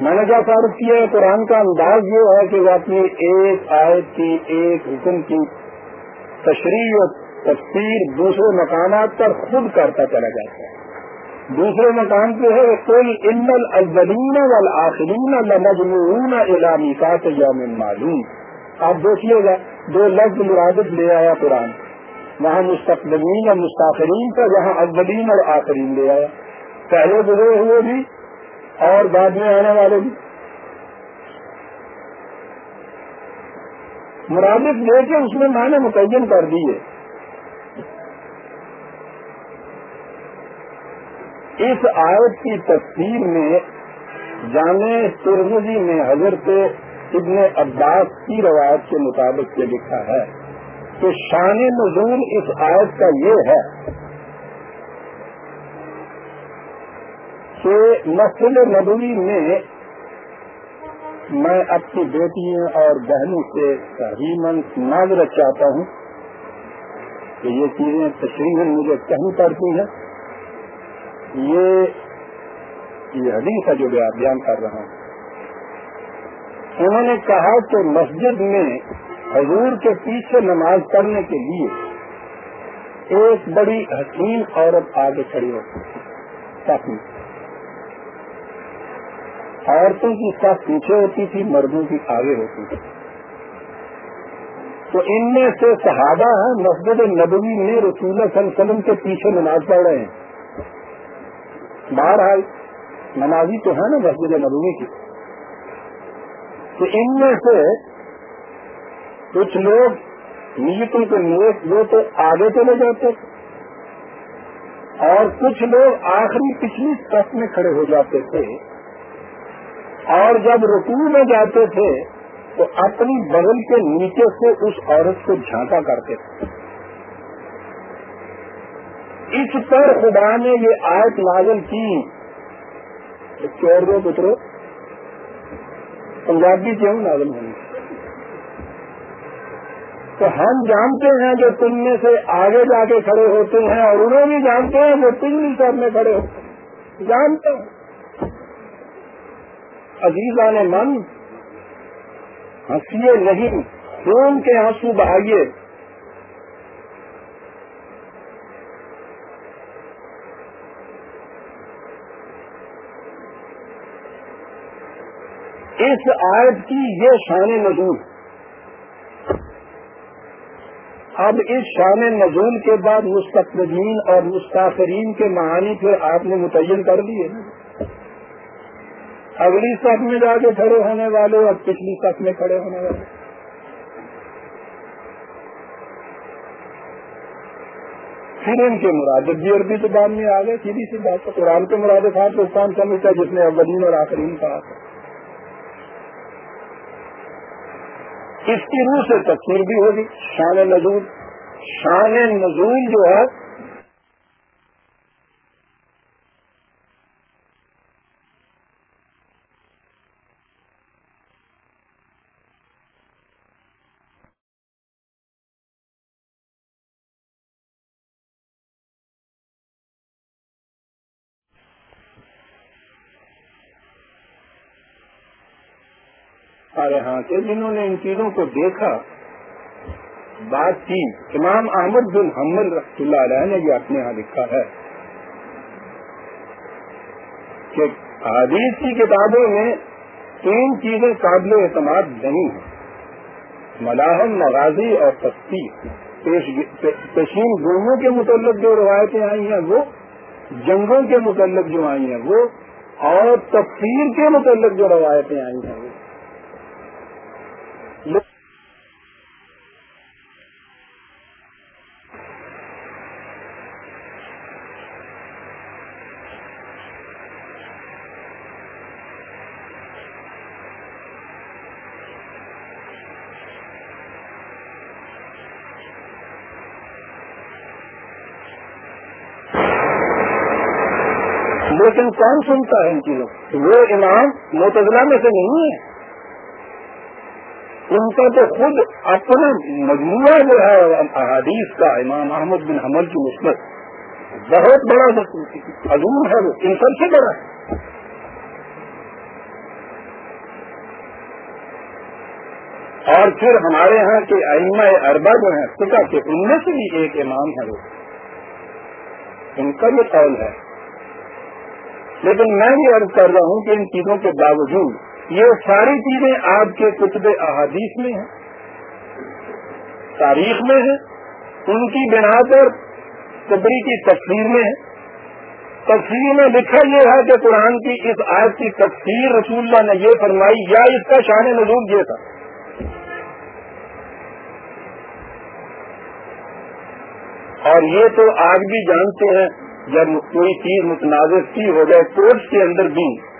میں نے کیا تعارف کیا ہے، قرآن کا انداز یہ ہے کہ وہ اپنی ایک آیت کی ایک حکم کی تشریح اور تفصیل دوسرے مکانات پر خود کرتا چلا جاتا ہے۔ دوسرے مقام پہ ہے کوئی ان الزلین والآخرین لمجمعون الى میقات یوم معلوم۔ آپ دیکھیے گا، دو لفظ مرادف لے آیا قرآن۔ وہاں مستقبلین اور مستاخرین کا جہاں اولین اور آخرین لے آیا۔ پہلے گزرے ہوئے بھی، اور بعد میں آنے والے بھی۔ مرادف لے کے اس میں معنی متعین کر دیے اس آیت کی تفصیل میں جامع ترمزی میں حضرت ابن عباس کی روایت کے مطابق یہ لکھا ہے کہ شان نزول اس آیت کا یہ ہے کہ مسجد نبوی میں میں اپنی بیٹیوں اور بہنوں سے تحریمن معذرت چاہتا ہوں کہ یہ چیزیں تشریح مجھے کہیں پڑتی ہیں۔ یہ حدیث ہے جو بیان کر رہا ہوں۔ انہوں نے کہا کہ مسجد میں حضور کے پیچھے نماز پڑھنے کے لیے ایک بڑی حسین عورت آگے کھڑی ہوتی کافی عورتوں کی سب پیچھے ہوتی تھی، مردوں کی آگے ہوتی تھی۔ تو ان میں سے صحابہ ہیں مسجد نبوی میں رسول صلی اللہ علیہ وسلم کے پیچھے نماز پڑھ رہے ہیں۔ بہرحال، نمازی تو ہے نا مسجد نبوی کی۔ تو ان میں سے کچھ لوگ نیتوں کے نیت، وہ تو آگے چلے جاتے اور کچھ لوگ آخری پچھلی سخت میں کھڑے ہو جاتے تھے۔ اور جب رکوع میں جاتے تھے، تو اپنی بغل کے نیچے سے اس عورت کو جھانکا کرتے تھے۔ اس پر خدا نے یہ آیت نازل کی۔ چور دو پترو۔ پنجابی کیوں نازل ہونی تو ہم جانتے ہیں جو تم میں سے آگے جا کے کھڑے ہوتے ہیں اور انہیں بھی جانتے ہیں جو تم بھی سب میں کھڑے ہوتے ہیں۔ جانتے ہیں۔ عزیزہ نے من، ہنسیے نہیں، خون کے آنسو بہائیے۔ اس آیت کی یہ شان نزول۔ اب اس شان نزول کے بعد مستقبلین اور مستاثرین کے معانی پھر آپ نے متعین کر دیے۔ اگلی سخت میں جا کے کھڑے ہونے والے اور پچھلی سخت میں کھڑے ہونے والے۔ پھر ان کے مرادب بھی عربی زبان میں آ گئے، سیدھی سی بات قرآن کے مرادفات کو کون سمجھتا جس نے اولین اور آخرین کہا تھا۔ اس کی روح سے تقسیم بھی ہوگی شان نزول۔ شان نزول جو ہے ہاں کے جنہوں نے ان چیزوں کو دیکھا، بات کی۔ امام احمد بن حمل رحمۃ اللہ علیہ نے یہ اپنے یہاں لکھا ہے کہ حدیث کی کتابوں میں تین چیزیں قابل اعتماد نہیں ہیں۔ ملاحم، مغازی اور تصویر پیشین گروہوں کے متعلق جو روایتیں آئی ہیں، وہ جنگوں کے متعلق جو آئی ہیں، وہ اور تفسیر کے متعلق جو روایتیں آئی ہیں، وہ لیکن کون سنتا ہے ان چیزوں وہ امام متضلاع میں سے نہیں ہے۔ ان کا تو خود اپنا مجموعہ جو ہے، احادیث کا امام احمد بن حمل کی مثبت بہت بڑا عظوم ہے وہ، ان سب سے بڑا ہے۔ اور پھر ہمارے ہاں کے ائمہ اربا جو ہیں فکا کے، ان میں سے بھی ایک امام ہے وہ۔ ان کا یہ قول ہے۔ لیکن میں یہ عرض کر رہا ہوں کہ ان چیزوں کے باوجود یہ ساری چیزیں آپ کے کتب احادیث میں ہیں، تاریخ میں ہیں، ان کی بنا پر قبری کی تفسیر میں ہے تفسیر میں لکھا یہ ہے کہ قرآن کی اس آیت کی تفسیر رسول اللہ نے یہ فرمائی، یا اس کا شان نزول یہ تھا۔ اور یہ تو آج بھی جانتے ہیں جب کوئی چیز متنازع کی ہو جائے کورٹ کے اندر بھی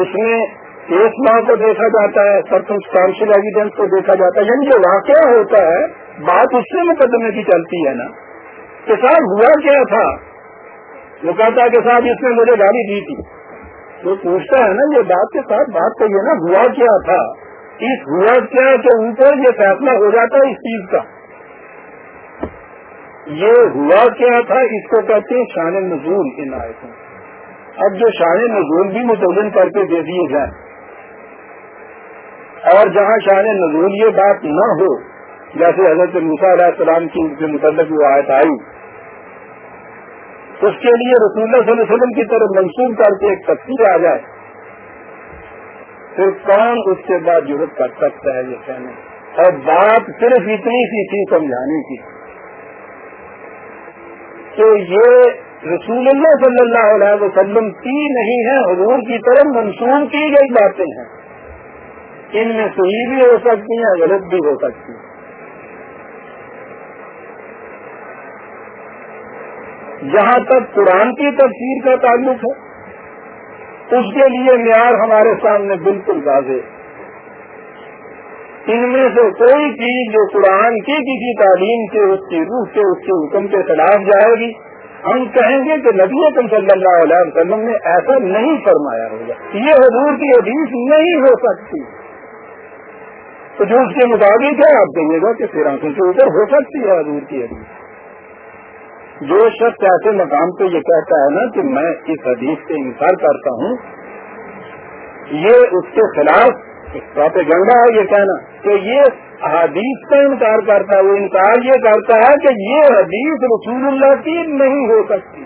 اس میں ایک ماہ کو دیکھا جاتا ہے سرکمسٹانشل ایویڈینس کو دیکھا جاتا ہے۔ یعنی جو واقعہ ہوتا ہے، بات اس سے مقدمے کی چلتی ہے نا۔ کہ صاحب ہوا کیا تھا؟ وہ کہتا ہے کہ صاحب اس نے مجھے گاڑی دی تھی۔ وہ پوچھتا ہے نا، یہ بات کے ساتھ بات تو یہ نا، ہوا کیا تھا؟ اس ہوا کیا کے اوپر یہ فیصلہ ہو جاتا ہے اس چیز کا۔ یہ ہوا کیا تھا؟ اس کو کہتے ہیں شان نزول ان آیتوں اب جو شان نزول بھی متعین کر کے دے دیے جائیں۔ اور جہاں شان نزول یہ بات نہ ہو، جیسے حضرت علیہ السلام کی متعلق وہ آیت آئی، اس کے لیے رسول اللہ صلی اللہ علیہ وسلم کی طرف منسوخ کر کے ایک تفصیل آ جائے۔ پھر کون اس کے بعد ضرورت کر سکتا ہے یہ کہنے؟ اور بات صرف اتنی سی تھی سمجھانے کی۔ تو یہ رسول اللہ صلی اللہ علیہ وسلم کی نہیں ہے، حضور کی طرف منسوخ کی گئی باتیں ہیں۔ ان میں صحیح بھی ہو سکتی ہیں، غلط بھی ہو سکتی ہیں۔ جہاں تک قرآن کی تفسیر کا تعلق ہے، اس کے لیے معیار ہمارے سامنے بالکل واضح۔ ان میں سے کوئی چیز جو قرآن کی کسی تعلیم کے اس کی روح کے اس کے حکم کے خلاف جائے گی، ہم کہیں گے کہ نبی اکم صلی اللہ علیہ وسلم نے ایسا نہیں فرمایا ہوگا۔ یہ حضور کی حدیث نہیں ہو سکتی۔ تو جو اس کے مطابق ہے، آپ کہیے گا کہ پھر آنکھوں کے اوپر ہو سکتی ہے حضور کی حدیث۔ جو شخص ایسے مقام پہ یہ کہتا ہے نا کہ میں اس حدیث سے انکار کرتا ہوں، یہ اس کے خلاف گنگا ہے یہ کہنا۔ کہ یہ حدیث کا انکار کرتا ہے، وہ انکار یہ کرتا ہے کہ یہ حدیث رسول اللہ کی نہیں ہو سکتی۔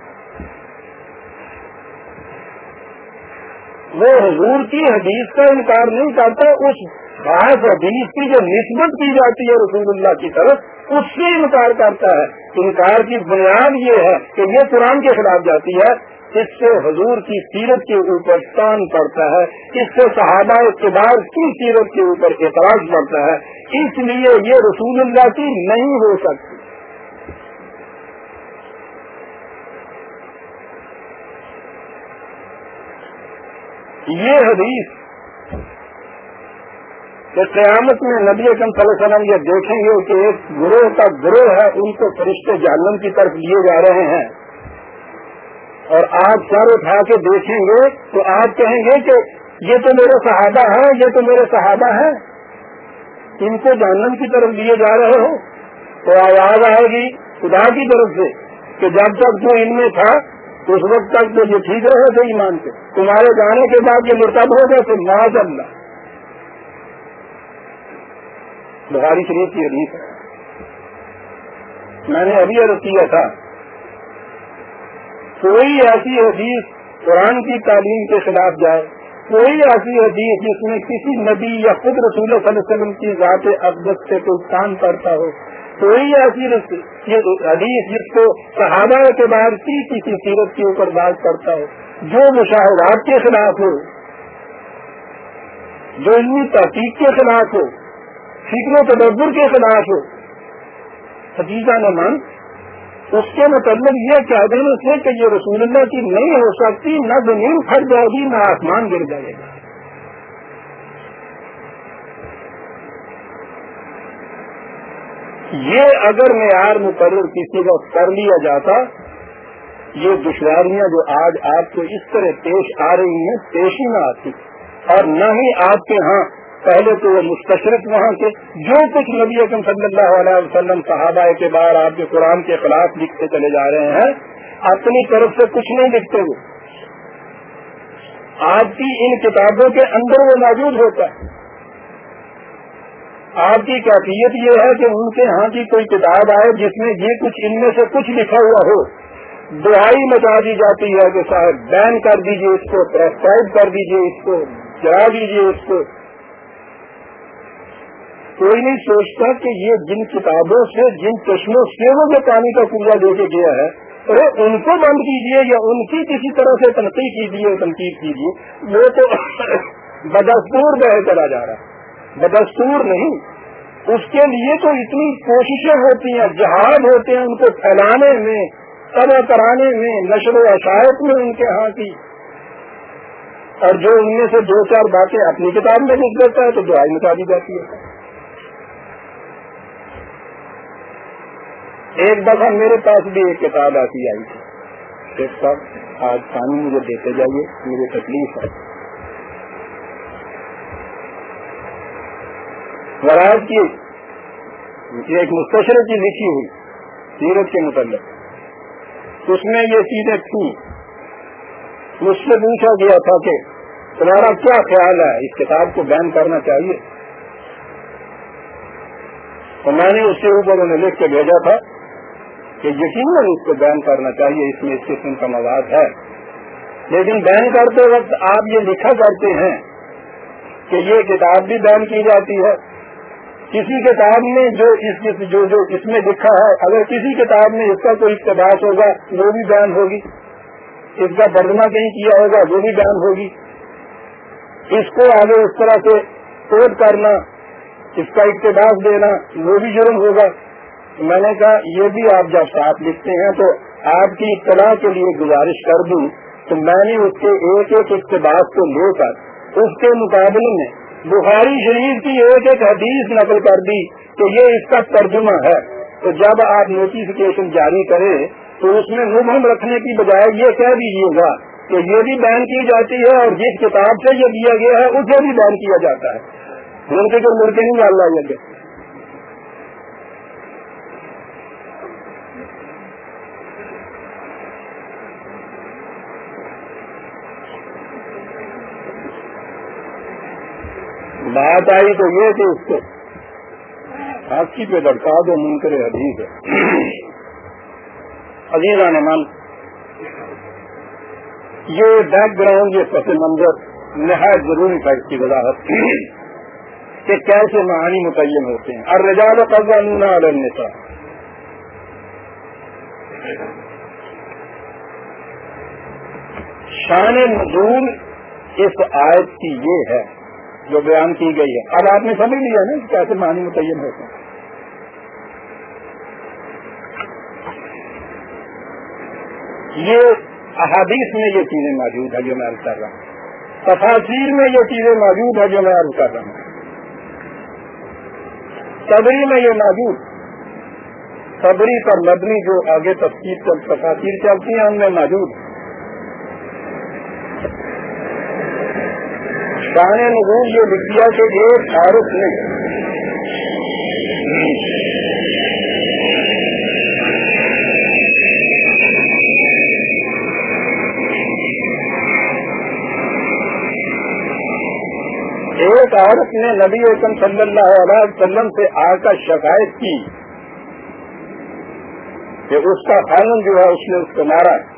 وہ حضور کی حدیث کا انکار نہیں کرتا، اس خاص حدیث کی جو نسبت کی جاتی ہے رسول اللہ کی طرف، اس سے انکار کرتا ہے۔ انکار کی بنیاد یہ ہے کہ یہ قرآن کے خلاف جاتی ہے۔ اس سے حضور کی سیرت کے اوپر تان پڑتا ہے، اس سے صحابہ اقتدار کی سیرت کے اوپر اعتراض پڑتا ہے، اس لیے یہ رسول اللہ کی نہیں ہو سکتی۔ یہ حدیث کہ قیامت میں نبی اکم صلی اللہ علیہ وسلم یہ دیکھیں گے کہ ایک گروہ کا گروہ ہے، ان کو فرشتے جہنم کی طرف لیے جا رہے ہیں۔ اور آپ سر اٹھا کے دیکھیں گے تو آپ کہیں گے کہ یہ تو میرے صحابہ ہیں، یہ تو میرے صحابہ ہیں۔ ان کو جانن کی طرف لیے جا رہے ہو۔ تو آواز آئے گی خدا کی طرف سے کہ جب تک تو ان میں تھا، اس وقت تک تو یہ ٹھیک رہے تھے ایمان سے تمہارے جانے کے بعد یہ مرتب ہو گئے تو معاذ اللہ بخاری شریف کی حدیث ہے۔ میں نے ابھی عرض کیا تھا کوئی ایسی حدیث قرآن کی تعلیم کے خلاف جائے، کوئی ایسی حدیث جس میں کسی نبی یا خود رسول صلی اللہ علیہ وسلم کی ذات ابدت سے کوئی کام کرتا ہو، کوئی ایسی حدیث جس کو صحابہ کے بعد کی کسی سیرت کے اوپر بات کرتا ہو، جو مشاہدات کے خلاف ہو، جو علمی تحقیق کے خلاف ہو، فکر و تدبر کے خلاف ہو حقیقہ نمان اس کے مطلب یہ کہہ دینے سے کہ یہ رسول اللہ کی نہیں ہو سکتی، نہ زمین پھٹ جائے گی، نہ آسمان گر جائے گا۔ یہ اگر معیار مقرر کسی کا کر لیا جاتا، یہ دشواریاں جو آج آپ کو اس طرح پیش آ رہی ہیں، پیش ہی نہ آتی۔ اور نہ ہی آپ کے ہاں پہلے تو وہ مستشرف وہاں کے، جو کچھ نبی اکم صلی اللہ علیہ وسلم صحابہ کے بعد آپ کے قرآن کے خلاف لکھتے چلے جا رہے ہیں، اپنی طرف سے کچھ نہیں لکھتے وہ۔ آپ کی ان کتابوں کے اندر وہ موجود ہوتا ہے۔ آپ کی کیفیت یہ ہے کہ ان کے ہاں کی کوئی کتاب آئے جس میں یہ کچھ ان میں سے کچھ لکھا ہوا ہو۔ دہائی مچا دی جاتی ہے کہ صاحب بین کر دیجیے اس کو پرسکرائب کر دیجیے اس کو جلا دیجیے اس کو۔ کوئی نہیں سوچتا کہ یہ جن کتابوں سے، جن چشموں سے وہ جو پانی کا کنواں دے کے گیا ہے، ارے ان کو بند کیجیے یا ان کی کسی طرح سے تنقید کیجیے تنقید کیجیے وہ تو بدستور بہ چلا جا رہا ہے۔ بدستور نہیں۔ اس کے لیے تو اتنی کوششیں ہوتی ہیں، جہاد ہوتے ہیں ان کو پھیلانے میں طرح کرانے میں، نشر و عشایت میں ان کے ہاں کی۔ اور جو ان میں سے دو چار باتیں اپنی کتاب میں لکھ دیتا ہے تو دعائی مٹا دی جاتی ہے۔ ایک دفعہ میرے پاس بھی ایک کتاب آتی آئی تھی۔ ایک صاحب آج پانی مجھے دیتے جائیے، مجھے تکلیف ہے۔ مہاراج کی ایک مستشرے کی لکھی ہوئی سیرت کے متعلق۔ اس میں یہ چیزیں تھیں۔ مجھ سے پوچھا گیا تھا کہ تمہارا کیا خیال ہے، اس کتاب کو بین کرنا چاہیے؟ تو میں نے اس کے اوپر انہیں لکھ کے بھیجا تھا۔ کہ یقیناً اس کو بین کرنا چاہیے، اس میں اس قسم کا مواد ہے۔ لیکن بین کرتے وقت آپ یہ لکھا کرتے ہیں کہ یہ کتاب بھی بین کی جاتی ہے۔ کسی کتاب میں جو اس جو جو اس میں لکھا ہے، اگر کسی کتاب میں اس کا کوئی اقتباس ہوگا، وہ بھی بین ہوگی۔ اس کا ترجمہ کہیں کیا ہوگا، وہ بھی بین ہوگی۔ اس کو آگے اس طرح سے کوٹ کرنا، اس کا اقتباس دینا، وہ بھی جرم ہوگا۔ میں نے کہا، یہ بھی آپ جب ساتھ لکھتے ہیں تو آپ کی اطلاع کے لیے گزارش کر دوں تو میں نے اس کے ایک ایک اقتباس کو لے کر اس کے مقابلے میں بخاری شریف کی ایک ایک حدیث نقل کر دی کہ یہ اس کا ترجمہ ہے۔ تو جب آپ نوٹیفکیشن جاری کریں تو اس میں مبہم رکھنے کی بجائے یہ کہہ دیجیے گا کہ یہ بھی بین کی جاتی ہے اور جس کتاب سے یہ دیا گیا ہے، اسے بھی بین کیا جاتا ہے۔ ملک کے ملک نہیں ڈال رہا بات آئی تو یہ کہ اس کو۔ ہاتھی پہ لڑکا دو منکر حدیث ہے۔ عزیز من یہ بیک گراؤنڈ، یہ پس منظر نہایت ضروری تھا اس کی وضاحت۔ کہ کیسے معانی متعین ہوتے ہیں۔ اور رجال قانون النساء۔ شان نزول اس آیت کی یہ ہے۔ جو بیان کی گئی ہے۔ اب آپ نے سمجھ لیا نا کہ کیسے معنی متعین ہوتے ہیں۔ یہ احادیث میں یہ چیزیں موجود ہیں جو میں عرض کر رہا ہوں۔ تفاصیر میں یہ چیزیں موجود ہیں جو میں عرض کر رہا ہوں۔ صبری میں یہ موجود۔ صبری پر مبنی جو آگے تفصیل تفاصیر چلتی ہیں، ان میں موجود شان نزول یہ لکھ دیا کہ ایک عورت نے ایک عورت نے نبی وسلم صلی اللہ علیہ وسلم سے آ کر شکایت کی کہ اس کا قانون جو ہے اس نے اس کو مارا۔ ہے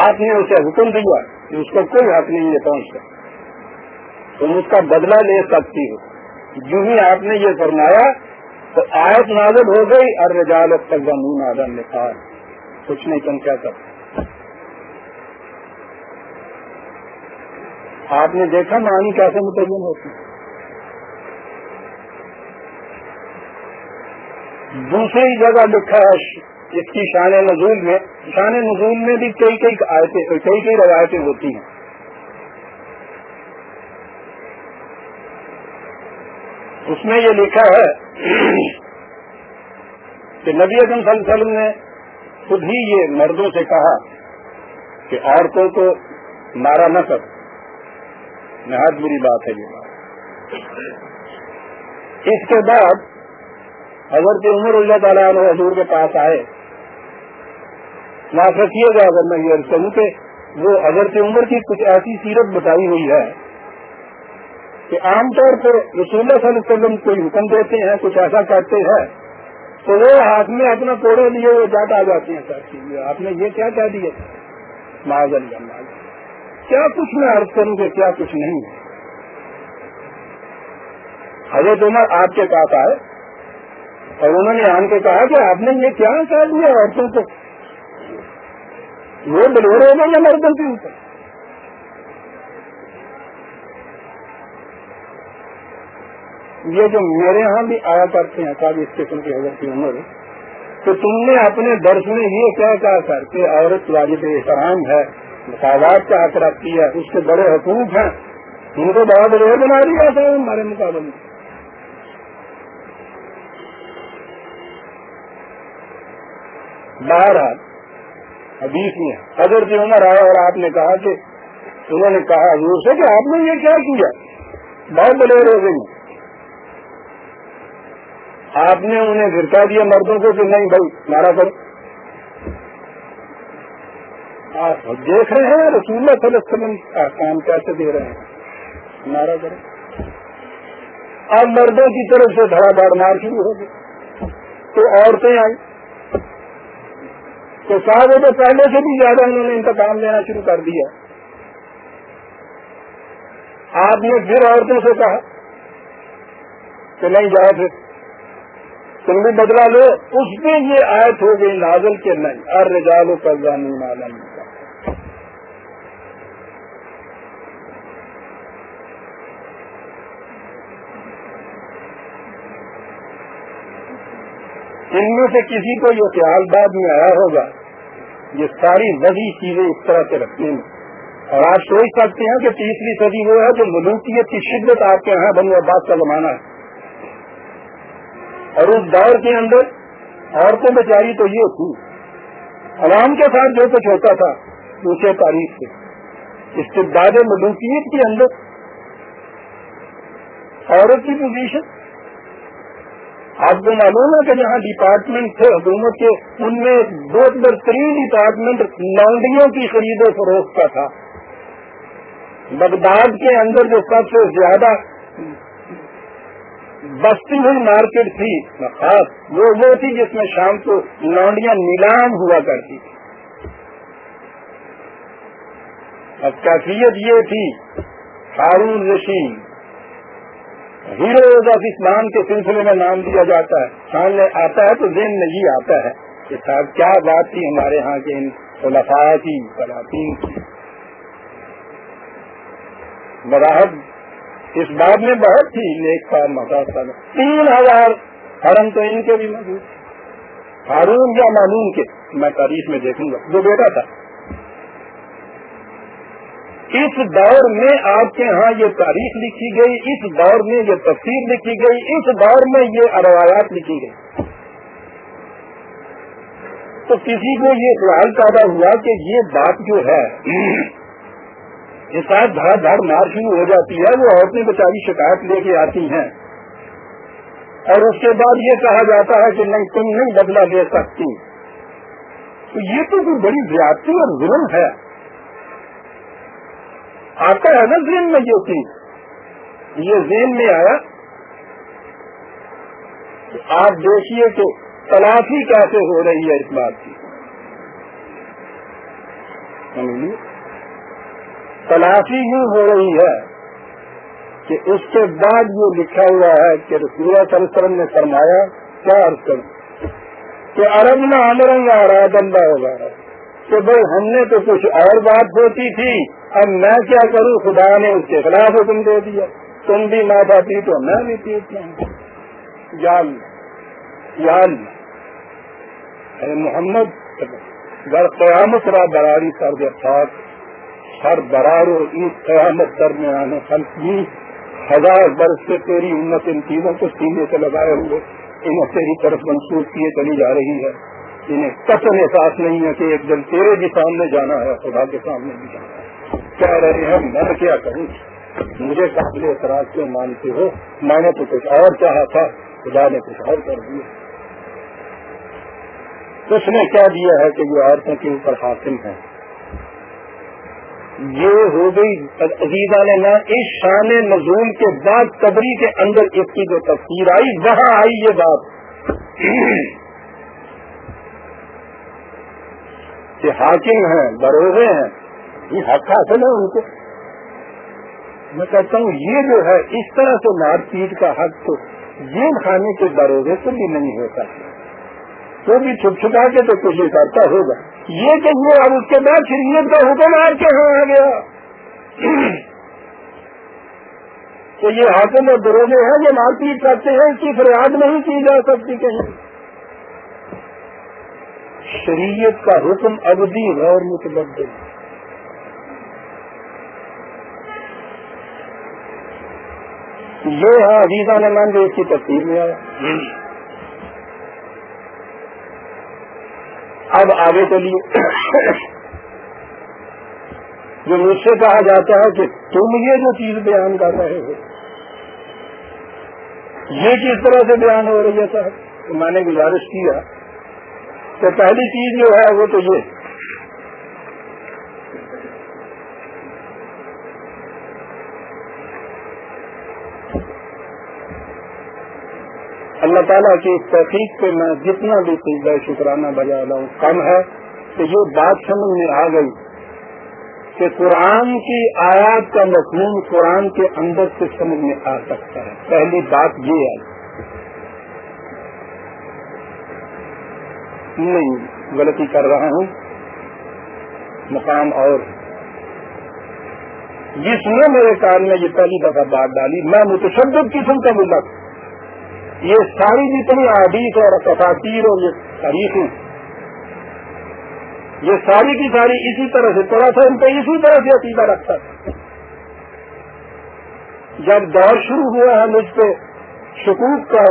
آپ نے اسے حکم دیا کہ اس کو کوئی حق نہیں ہے پہنچ کر تم اس کا بدلہ لے سکتی ہو۔ جو ہی آپ نے یہ فرمایا، تو آیت نازل ہو گئی۔ اور رجالت تک منہ آدم نے کہا کچھ نہیں، تم کیا کر آپ نے دیکھا معنی کیسے متعین ہوتی؟ دوسری جگہ لکھا ہے اس کی شان نزول میں، شان نزول میں بھی کئی کئی آیتیں، کئی کئی روایتیں ہوتی ہیں۔ اس میں یہ لکھا ہے کہ نبی صلی اللہ علیہ وسلم نے خود ہی یہ مردوں سے کہا کہ عورتوں کو مارا نہ کر نہایت بری بات ہے یہ بات۔ اس کے بعد حضرت عمر اللہ تعالیٰ حضور کے پاس آئے۔ معاف رکھیے گا اگر میں یہ کروں کہ وہ حضرت عمر کی کچھ ایسی سیرت بتائی ہوئی ہے کہ عام طور پر رسول اللہ صلی اللہ علیہ وسلم کوئی حکم دیتے ہیں، کچھ ایسا کرتے ہیں، تو وہ ہاتھ میں اپنا کوڑے لیے وہ جاٹ آ جاتے ہیں سر آپ نے یہ کیا کہہ دیا؟ معذ اللہ کیا کچھ میں عرض کروں کہ کیا کچھ نہیں؟ حضرت عمر آپ کے پاس آئے اور انہوں نے آن کے کہا کہ آپ نے یہ کیا کہہ دیا؟ عورتوں کو وہ ڈلیور ہو گئے مردوں کے اوپر یہ جو میرے ہاں بھی آیا کرتے ہیں کافی اسٹیشن کی حضرت کی عمر تو تم نے اپنے درس میں یہ کیا کہا کر کہ عورت واجب احترام ہے مساوات کا حق رکھتی ہے اس کے بڑے حقوق ہیں ان کو بہت بڑے بنا دیا تھا ہمارے مقابلے میں باہر حدیث میں اگر کی عمر آیا اور آپ نے کہا کہ انہوں نے کہا، حضور سے کہ آپ نے یہ کیا کیا؟ بہت بڑے روزے میں آپ نے انہیں گرتا دیا مردوں کو کہ نہیں بھائی، مارا کرو۔ آپ دیکھ رہے ہیں، رسول اللہ صلی اللہ علیہ وسلم کا کام کیسے دے رہے ہیں؟ مارا کرو۔ اب مردوں کی طرف سے دھڑا دھاڑ مار شروع ہو گئی۔ تو عورتیں آئی تو صاحب تو پہلے سے بھی زیادہ انہوں نے انتقام لینا شروع کر دیا۔ آپ نے پھر عورتوں سے کہا کہ نہیں جاؤ پھر۔ تم بھی بدلا لو۔ اس میں یہ آیت ہو گئی نازل کے نہیں۔ ار رجالو کا عالم ان میں سے کسی کو یہ خیال بعد میں آیا ہوگا یہ ساری وزی چیزیں اس طرح سے رکھنے میں اور آپ سوچ سکتے ہیں کہ تیسری صدی وہ ہے جو ملوکیت کی شدت آپ کے یہاں بنو عباس کا زمانہ ہے۔ اور اس دور کے اندر عورتیں بیچاری تو یہ تھی۔ عوام کے ساتھ جو کچھ ہوتا تھا اونچے تاریخ سے استداد ملوکیت کے اندر عورت کی پوزیشن آپ کو معلوم ہے کہ جہاں ڈپارٹمنٹ تھے حکومت کے، ان میں دو ترین ڈپارٹمنٹ لانڈیوں کی خرید و فروخت کا تھا۔ بغداد کے اندر جو سب سے زیادہ بستی ہوئی مارکیٹ تھی، خاص، وہ وہ تھی جس میں شام کو لانڈیاں نیلام ہوا کرتی تھی اب کیفیت یہ تھی، ہارون رشید ہیروز آف اسلام کے سلسلے میں نام دیا جاتا ہے۔ سامنے آتا ہے تو ذہن میں یہ آتا ہے کہ صاحب کیا بات تھی ہمارے ہاں کے ان خلفاء کی خواتین کی۔ مراحب اس بات میں بہت تھی، نیک کا مساج تین ہزار حرم تو ان کے بھی موجود ہارون یا معلوم کے، میں تاریخ میں دیکھوں گا۔ جو بیٹا تھا۔ اس دور میں آپ کے ہاں یہ تاریخ لکھی گئی، اس دور میں یہ تفسیر لکھی گئی، اس دور میں یہ روایات لکھی گئی۔ تو کسی کو یہ خیال پیدا ہوا کہ یہ بات جو ہے اس دھڑ دھڑ مار شروع ہو جاتی ہے، وہ عورتیں بچاری شکایت لے کے آتی ہیں۔ اور اس کے بعد یہ کہا جاتا ہے کہ نہیں، تم نہیں بدلا لے سکتی۔ تو یہ تو کوئی بڑی زیادتی اور ظلم ہے۔ آتا ہے نا ذہن میں یہ چیز؟ یہ ذہن میں آیا آپ دیکھیے کہ تلافی کیسے ہو رہی ہے اس بات کی۔ تلافی یوں ہو رہی ہے کہ اس کے بعد یہ لکھا ہوا ہے کہ رسول اللہ علیہ وسلم نے فرمایا، کیا عرض کروں؟ کہ عرب نہ امرنگ آ رہا ہے بندہ ہوگا کہ بھائی ہم نے تو کچھ اور بات ہوتی تھی۔ اب میں کیا کروں؟ خدا نے اس کے خلاف حکم دے دیا۔ تم بھی ماں پی تو میں۔ بھی پیتا ہوں جال محمد، گر قیامت را براری سر خاک ہر برارو اس قیامت درمیان خلقی ہزار برس سے تیری امت ان تینوں کو سینے سے لگائے ہوئے۔ انہیں تیری طرف منسوخ کیے چلی جا رہی ہے۔ انہیں قطر احساس نہیں ہے کہ ایک دن تیرے بھی سامنے جانا ہے، خدا کے سامنے بھی جانا ہے۔ کہہ رہے ہیں، میں کیا کروں؟ مجھے قابل اعتراض کیوں مانتے ہو۔ میں نے تو کچھ اور چاہا تھا، خدا نے کچھ اور کر دیا۔ اس نے کیا دیا ہے کہ یہ عورتوں کے اوپر حاصل ہیں۔ یہ ہو گئی۔ عزیزہ نے نہ اس شان نظوم کے بعد قبری کے اندر اس کی جو تصویر آئی، وہاں آئی یہ بات۔ کہ حاکم ہیں بروغے ہیں۔ یہ حق حاصل ہے ان کو میں کہتا ہوں، یہ جو ہے، اس طرح سے مار پیٹ کا حق تو جیل خانے کے بروغے سے بھی نہیں ہوتا۔ تو بھی چھپ چھپا کے تو کچھ کرتا ہوگا۔ یہ کہ یہ اور اس کے بعد شریعت کا حکم آ کے ہاں آ گیا۔ تو یہ حاکم اور دروگے ہیں جو مار پیٹ کرتے ہیں، اس کی فریاد نہیں کی جا سکتی کہیں۔ شریعت کا حکم ابدی غور متبدل۔ یہ ہے عزیزہ نے مان جو اس کی تفصیل میں آیا۔ اب آگے چلیے۔ جو مجھ سے کہا جاتا ہے کہ تم یہ جو چیز بیان کر رہے ہو، یہ کس طرح سے بیان ہو رہی ہے صاحب؟ تو میں نے گزارش کیا کہ پہلی چیز جو ہے وہ تو یہ۔ اللہ تعالیٰ کی اس تحقیق پہ میں جتنا بھی سجدہ شکرانہ بجا لاؤں کم ہے۔ تو یہ بات سمجھ میں آ گئی کہ قرآن کی آیات کا مفہوم قرآن کے اندر سے سمجھ میں آ سکتا ہے۔ پہلی بات یہ آئی نہیں، غلطی کر رہا ہوں۔ مقام اور۔ جس نے میرے کان میں یہ پہلی دفعہ بات ڈالی۔ میں متشدد قسم کا ملک۔ یہ ساری جتنی حدیث اور تفاطیر اور یہ تاریخیں یہ ساری کی ساری اسی طرح سے تھوڑا سا ان پہ اسی طرح سے عقیدہ رکھتا تھا۔ جب دور شروع ہوا ہے، مجھ پہ شکوک کا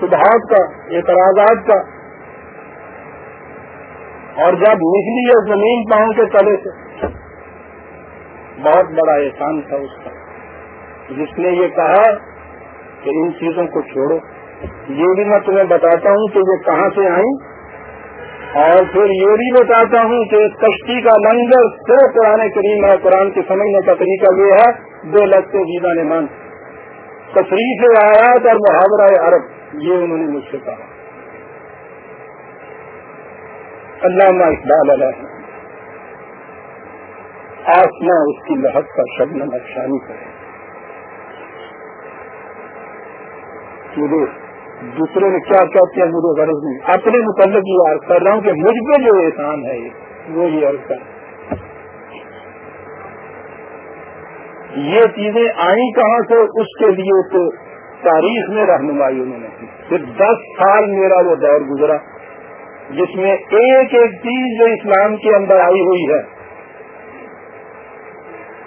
سدھار کا، اعتراضات کا۔ اور جب نکلی ہے زمین پاؤں کے تلے سے، بہت بڑا احسان تھا اس کا۔ جس نے یہ کہا کہ ان چیزوں کو چھوڑو۔ یہ بھی میں تمہیں بتاتا ہوں کہ یہ کہاں سے آئی اور پھر یہ بھی بتاتا ہوں کہ اس کشتی کا لنگر سے قرآن کریم ہے قرآن کے سمجھنے کا طریقہ یہ ہے دو لگتے جینا نے من تصریف آیات اور محاورہ عرب، یہ انہوں نے مجھ سے کہا۔ اللہ اقبال علیہ۔ آسماں اس کی لہت کا شبن نقشانی کرے۔ مجھے دوسرے نے کیا کیا کیا مجھے غرض نہیں اپنے متعلق یہ عرض کر رہا ہوں کہ مجھ پہ جو احسان ہے، وہ یہ عرض کر یہ چیزیں آئی کہاں سے؟ اس کے لیے تو تاریخ میں رہنمائی انہوں نے کی۔ پھر دس سال میرا وہ دور گزرا، جس میں ایک ایک چیز جو اسلام کے اندر آئی ہوئی ہے،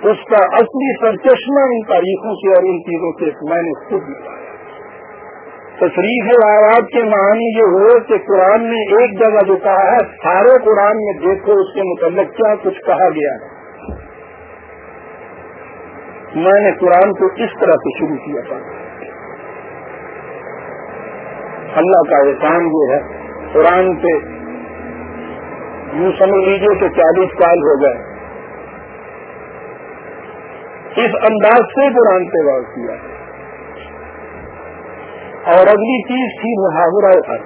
اس کا اصلی سرچشمہ ان تاریخوں سے اور ان چیزوں سے میں نے خود نکالا۔ تصریف آواز کے معنی یہ ہو کہ قرآن نے ایک جگہ جو کہا ہے، سارے قرآن میں دیکھو اس کے متعلق کیا کچھ کہا گیا ہے۔ میں نے قرآن کو اس طرح سے شروع کیا تھا۔ اللہ کا احسان یہ ہے، قرآن پہ یوں سمجھ لیجیے کہ چالیس سال ہو گئے۔ اس انداز سے قرآن پہ غور کیا۔ ہے اور اگلی چیز تھی محاورہ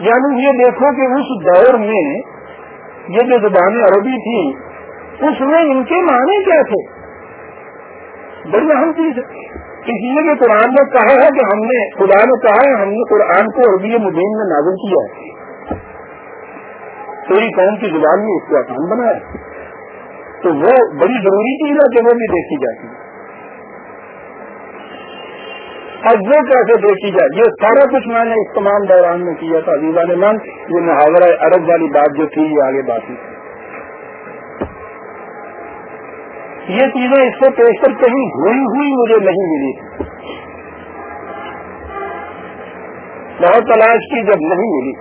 یعنی یہ دیکھو کہ اس دور میں یہ جو زبان عربی تھی، اس میں ان کے معنی کیا تھے؟ بڑی اہم چیز ہے۔ اس لیے کہ قرآن نے کہا ہے کہ ہم نے خدا نے کہا ہے، ہم نے قرآن کو عربی مبین میں نازل کیا ہے۔ پوری قوم کی زبان میں اس کو آسان بنایا۔ تو وہ بڑی ضروری چیز ہے کہ وہ بھی دیکھی جاتی۔ ہے اب وہ کیسے دیکھی جائے۔ یہ سارا کچھ میں نے اس تمام دوران میں کیا تھا، عزیزہ من یہ محاورہ عرب والی بات جو تھی، یہ آگے بات یہ چیزیں اس سے پیشتر کہیں ہوئی ہوئی مجھے نہیں ملی۔ بہت تلاش کی جب نہیں ملی۔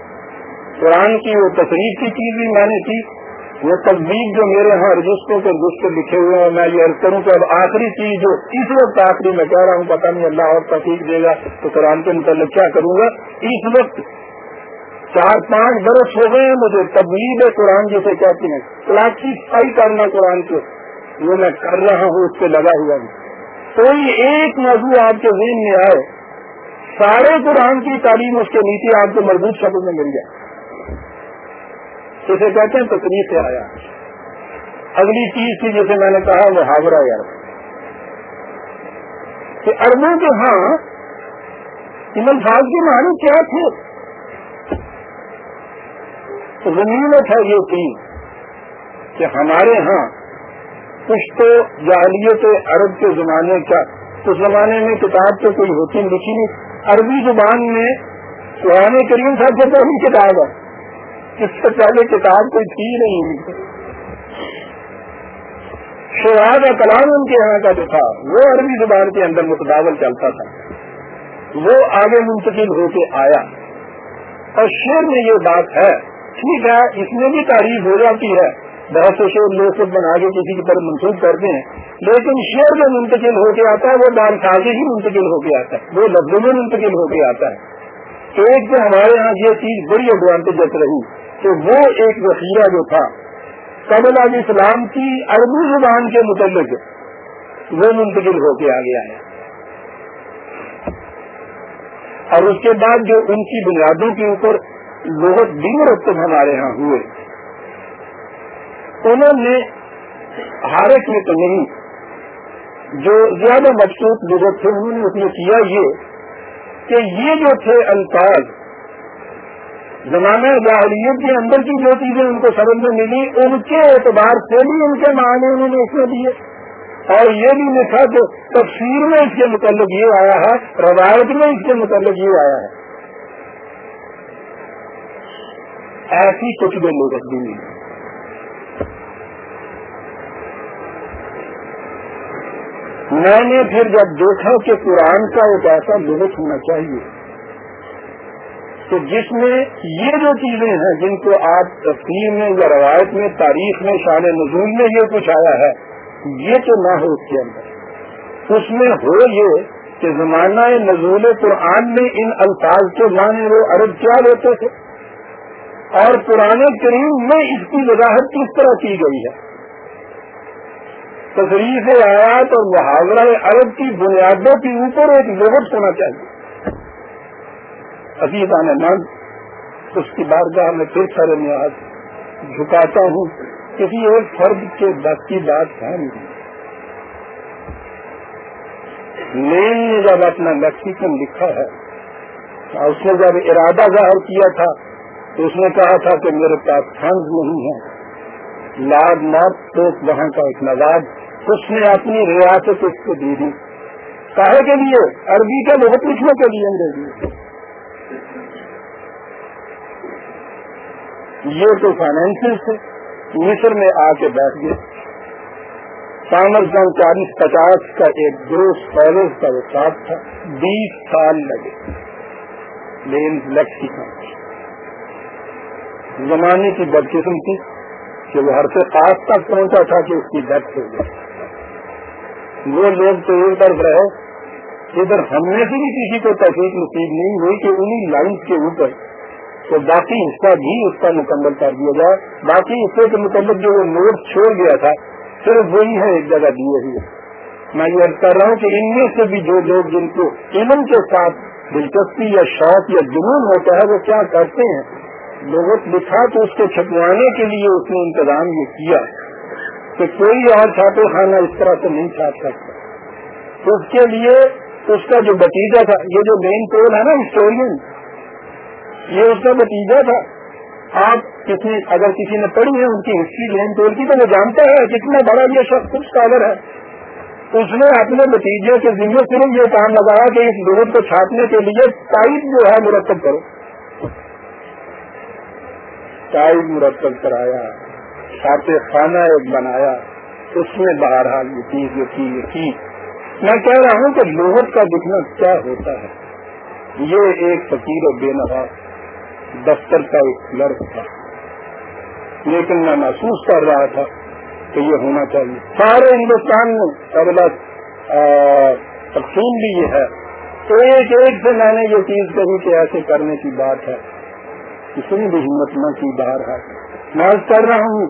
قرآن کی وہ تصریف کی چیز بھی میں نے کی۔ وہ تصدیق جو میرے یہاں رجسٹروں کے دوست لکھے ہوئے ہیں، میں یہ عرض کروں کہ اب آخری چیز جو اس وقت آخری میں کہہ رہا ہوں پتا نہیں اللہ اور تفیق دے گا تو قرآن کے متعلق کیا کروں گا؟ اس وقت چار پانچ برس ہو گئے ہیں مجھے تبلیغ قرآن جسے کہتے ہیں کلاسیفائی کرنا قرآن کو۔ وہ میں کر رہا ہوں، اس پہ لگا ہوا ہوں۔ کوئی ایک موضوع آپ کے ذہن میں آئے، سارے قرآن کی تعلیم اس کے نیچے آپ کو مربوط شبد میں مل جائے اسے کہتے ہیں تکلیف سے آیا۔ اگلی چیز تھی جیسے میں نے کہا وہ ہاورا یار۔ کہ اربوں کے ہاں ان الفاظ کے معنی کیا تھے؟ زمین تھا یہ تھی کہ ہمارے ہاں کچھ تو جاہلیت عرب کے زمانے کا اس زمانے میں کتاب تو کوئی ہوتی لکھی نہیں۔ عربی زبان میں قرآن کریم صاحب سے پہلی کتاب ہے۔ اس سے پہلے کتاب کوئی تھی نہیں. شہاد کلام ان کے یہاں کا جو تھا، وہ عربی زبان کے اندر متداول چلتا تھا۔ وہ آگے منتقل ہو کے آیا۔ اور شیر میں یہ بات ہے، ٹھیک ہے، اس میں بھی تعریف ہو جاتی ہے۔ بہت سے شیر لوگ خود بنا کے کسی کی طرف منسوخ کرتے ہیں، لیکن شیر جو منتقل ہو کے آتا ہے، وہ بال سازی ہی منتقل ہو کے آتا ہے۔ وہ لفظوں میں منتقل ہو کے آتا ہے۔ ایک تو ہمارے یہاں یہ چیز بڑی ایڈوانٹیج رہی۔ کہ وہ ایک وسیلہ جو تھا قبل علیہ اسلام کی عربی زبان کے متعلق وہ منتقل ہو کے آ گیا ہے اور اس کے بعد جو ان کی بنیادوں کے اوپر لغت دن رقم ہمارے ہاں ہوئے، انہوں نے ہر ایک میں تو نہیں، جو زیادہ مخصوص لغت تھے، انہوں نے اس میں کیا یہ کہ یہ جو تھے الفاظ زمانہ جاہلیت کے اندر کی جو چیزیں ان کو سمجھ میں ملی، ان کے اعتبار سے بھی ان کے معنی انہوں نے اس میں دیے۔ اور یہ بھی لکھا کہ تفسیر میں اس کے متعلق یہ آیا ہے، روایت میں اس کے متعلق یہ آیا ہے۔ ایسی کچھ بھی لوگ بھی نہیں میں نے پھر جب دیکھا کہ قرآن کا ایک ایسا لغت ہونا چاہیے تو جس میں یہ جو چیزیں ہیں جن کو آپ تفصیل میں یا روایت میں، تاریخ میں، شان نزول میں یہ کچھ آیا ہے، یہ تو نہ ہو اس کے اندر۔ اس میں ہو یہ کہ زمانہ نزول قرآن میں ان الفاظ کے معنی وہ عرب کیا لیتے تھے؟ اور پرانے کریم میں اس کی وضاحت کس طرح کی گئی ہے؟ تصریف آیات اور محاورہ عرب کی بنیادوں کے اوپر ایک لغت ہونا چاہیے۔ ابھی من اس کی بارگاہ میں پھر سارے نیاز جھکاتا ہوں۔ کسی ایک فرد کے بس کی بات ہے نہیں۔ نے جب اپنا میکسیکن لکھا ہے اس نے جب ارادہ ظاہر کیا تھا، تو اس نے کہا تھا کہ میرے پاس فنڈ نہیں ہے لاد مات تو وہاں کا ایک نواب اس نے اپنی ریاست اس کو دی دی۔ کہے کے لیے؟ عربی کے بہت لکھنے کے لیے انگریزی۔ یہ تو فائنینشیل سے مصر میں آ کے بیٹھ گئے۔ سامر جنگ چالیس پچاس کا ایک گروس پہلے کا وہ ساتھ تھا۔ بیس سال لگے۔ لین زمانے کی بدقسم تھی کہ وہ ہر سے پاس تک پہنچا تھا کہ اس کی ڈیتھ ہو گئی۔ وہ لوگ تو ایک طرف رہے۔ ادھر ہم میں سے بھی کسی کو تحقیق نصیب نہیں ہوئی کہ انہیں لائنس کے اوپر تو باقی حصہ بھی اس کا مکمل کر دیا جائے۔ باقی حصے کے متعلق جو وہ نوٹ چھوڑ گیا تھا، صرف وہی ہے ایک جگہ دیے ہوئے میں یہ کر رہا ہوں کہ ان میں سے بھی جو لوگ جن کو علم کے ساتھ دلچسپی یا شوق یا جنون ہوتا ہے، وہ کیا کرتے ہیں؟ لوگوں لکھا تو اس کو چھپوانے کے لیے اس نے انتظام یہ کیا۔ کہ کوئی اور چھاپے خانہ اس طرح سے نہیں چھاپ سکتا۔ تو اس کے لیے اس کا جو بتیجا تھا، یہ جو مین پول ہے نا ہسٹورین یہ اس کا نتیجہ تھا۔ آپ کسی اگر کسی نے پڑھی ہے ان کی ہسٹری لین ٹول کی تو وہ جانتا ہے کتنا بڑا یہ شخص اسکالر ہے۔ اس نے اپنے نتیجے کے ذمے صرف یہ کام لگایا کہ اس لوگوں کو چھاپنے کے لیے ٹائپ جو ہے مرتب کرو۔ ٹائپ مرتب کرایا چھاپے خانہ ایک بنایا۔ اس میں بہرحال یہ چیز، یہ کی یہ کی میں کہہ رہا ہوں کہ لوہت کا دکھنا کیا ہوتا ہے؟ یہ ایک فقیر اور بے نوا دفتر کا ایک لرک تھا۔ لیکن میں محسوس کر رہا تھا کہ یہ ہونا چاہیے۔ سارے ہندوستان میں قبل تقسیم بھی یہ ہے۔ تو ایک ایک سے میں نے یہ چیز کہی کہ ایسے کرنے کی بات ہے۔ کسی نے بھی ہمت نہ کی باہر ہے۔ میں عرض کر رہا ہوں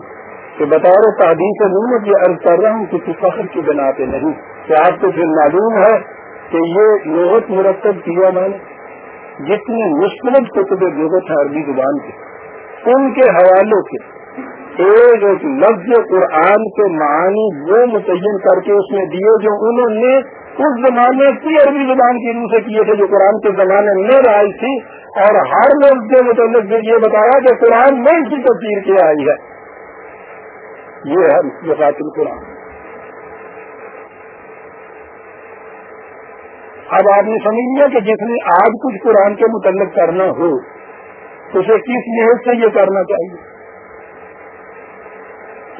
کہ بطور تعدیم سے نہیں یہ عرض کر رہا ہوں کسی فخر کی بنا پہ نہیں۔ کہ آپ کو پھر معلوم ہے کہ یہ لغت مرتب کیا میں نے۔ جتنی مستند کتب لغت ہے عربی زبان کی ان کے حوالوں کے، ایک ایک لفظ قرآن کے معانی وہ متعین کر کے اس میں دیے جو انہوں نے اس زمانے کی عربی زبان کی روح سے کیے تھے، جو قرآن کے زمانے میں آئی تھی۔ اور ہر لفظ کے متعلق یہ بتایا کہ قرآن میں اس کی تصویر کیا آئی ہے۔ یہ ہے وفات اب آپ نے سمجھ لیا کہ جس نے آج کچھ قرآن کے متعلق کرنا ہو، اسے کس لحاظ سے یہ کرنا چاہیے؟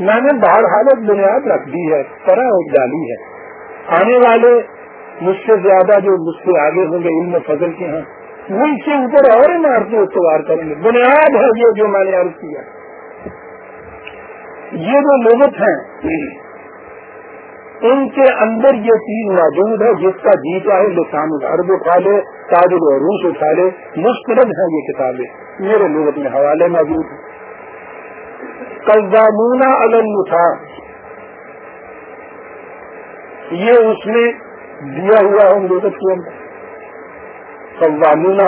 میں نے باہر حالت بنیاد رکھ دی ہے، طرح ڈالی ہے۔ آنے والے مجھ سے زیادہ جو مجھ سے آگے ہوں گے، علم فضل کے ہیں وہ اس سے اوپر اور عمارتیں استوار کریں گے۔ بنیاد ہے یہ جو میں نے عرض کیا۔ یہ جو لغت ہیں ان کے اندر یہ چیز موجود ہے جس کا جی چاہے لسان عرب اٹھا لے، تاج العروس اٹھا لے مسترد ہیں یہ کتابیں۔ میرے لغت میں حوالے موجود ہیں۔ قزامونا تھا یہ اس میں دیا ہوا ہے لغت کے اندر۔ قزامونا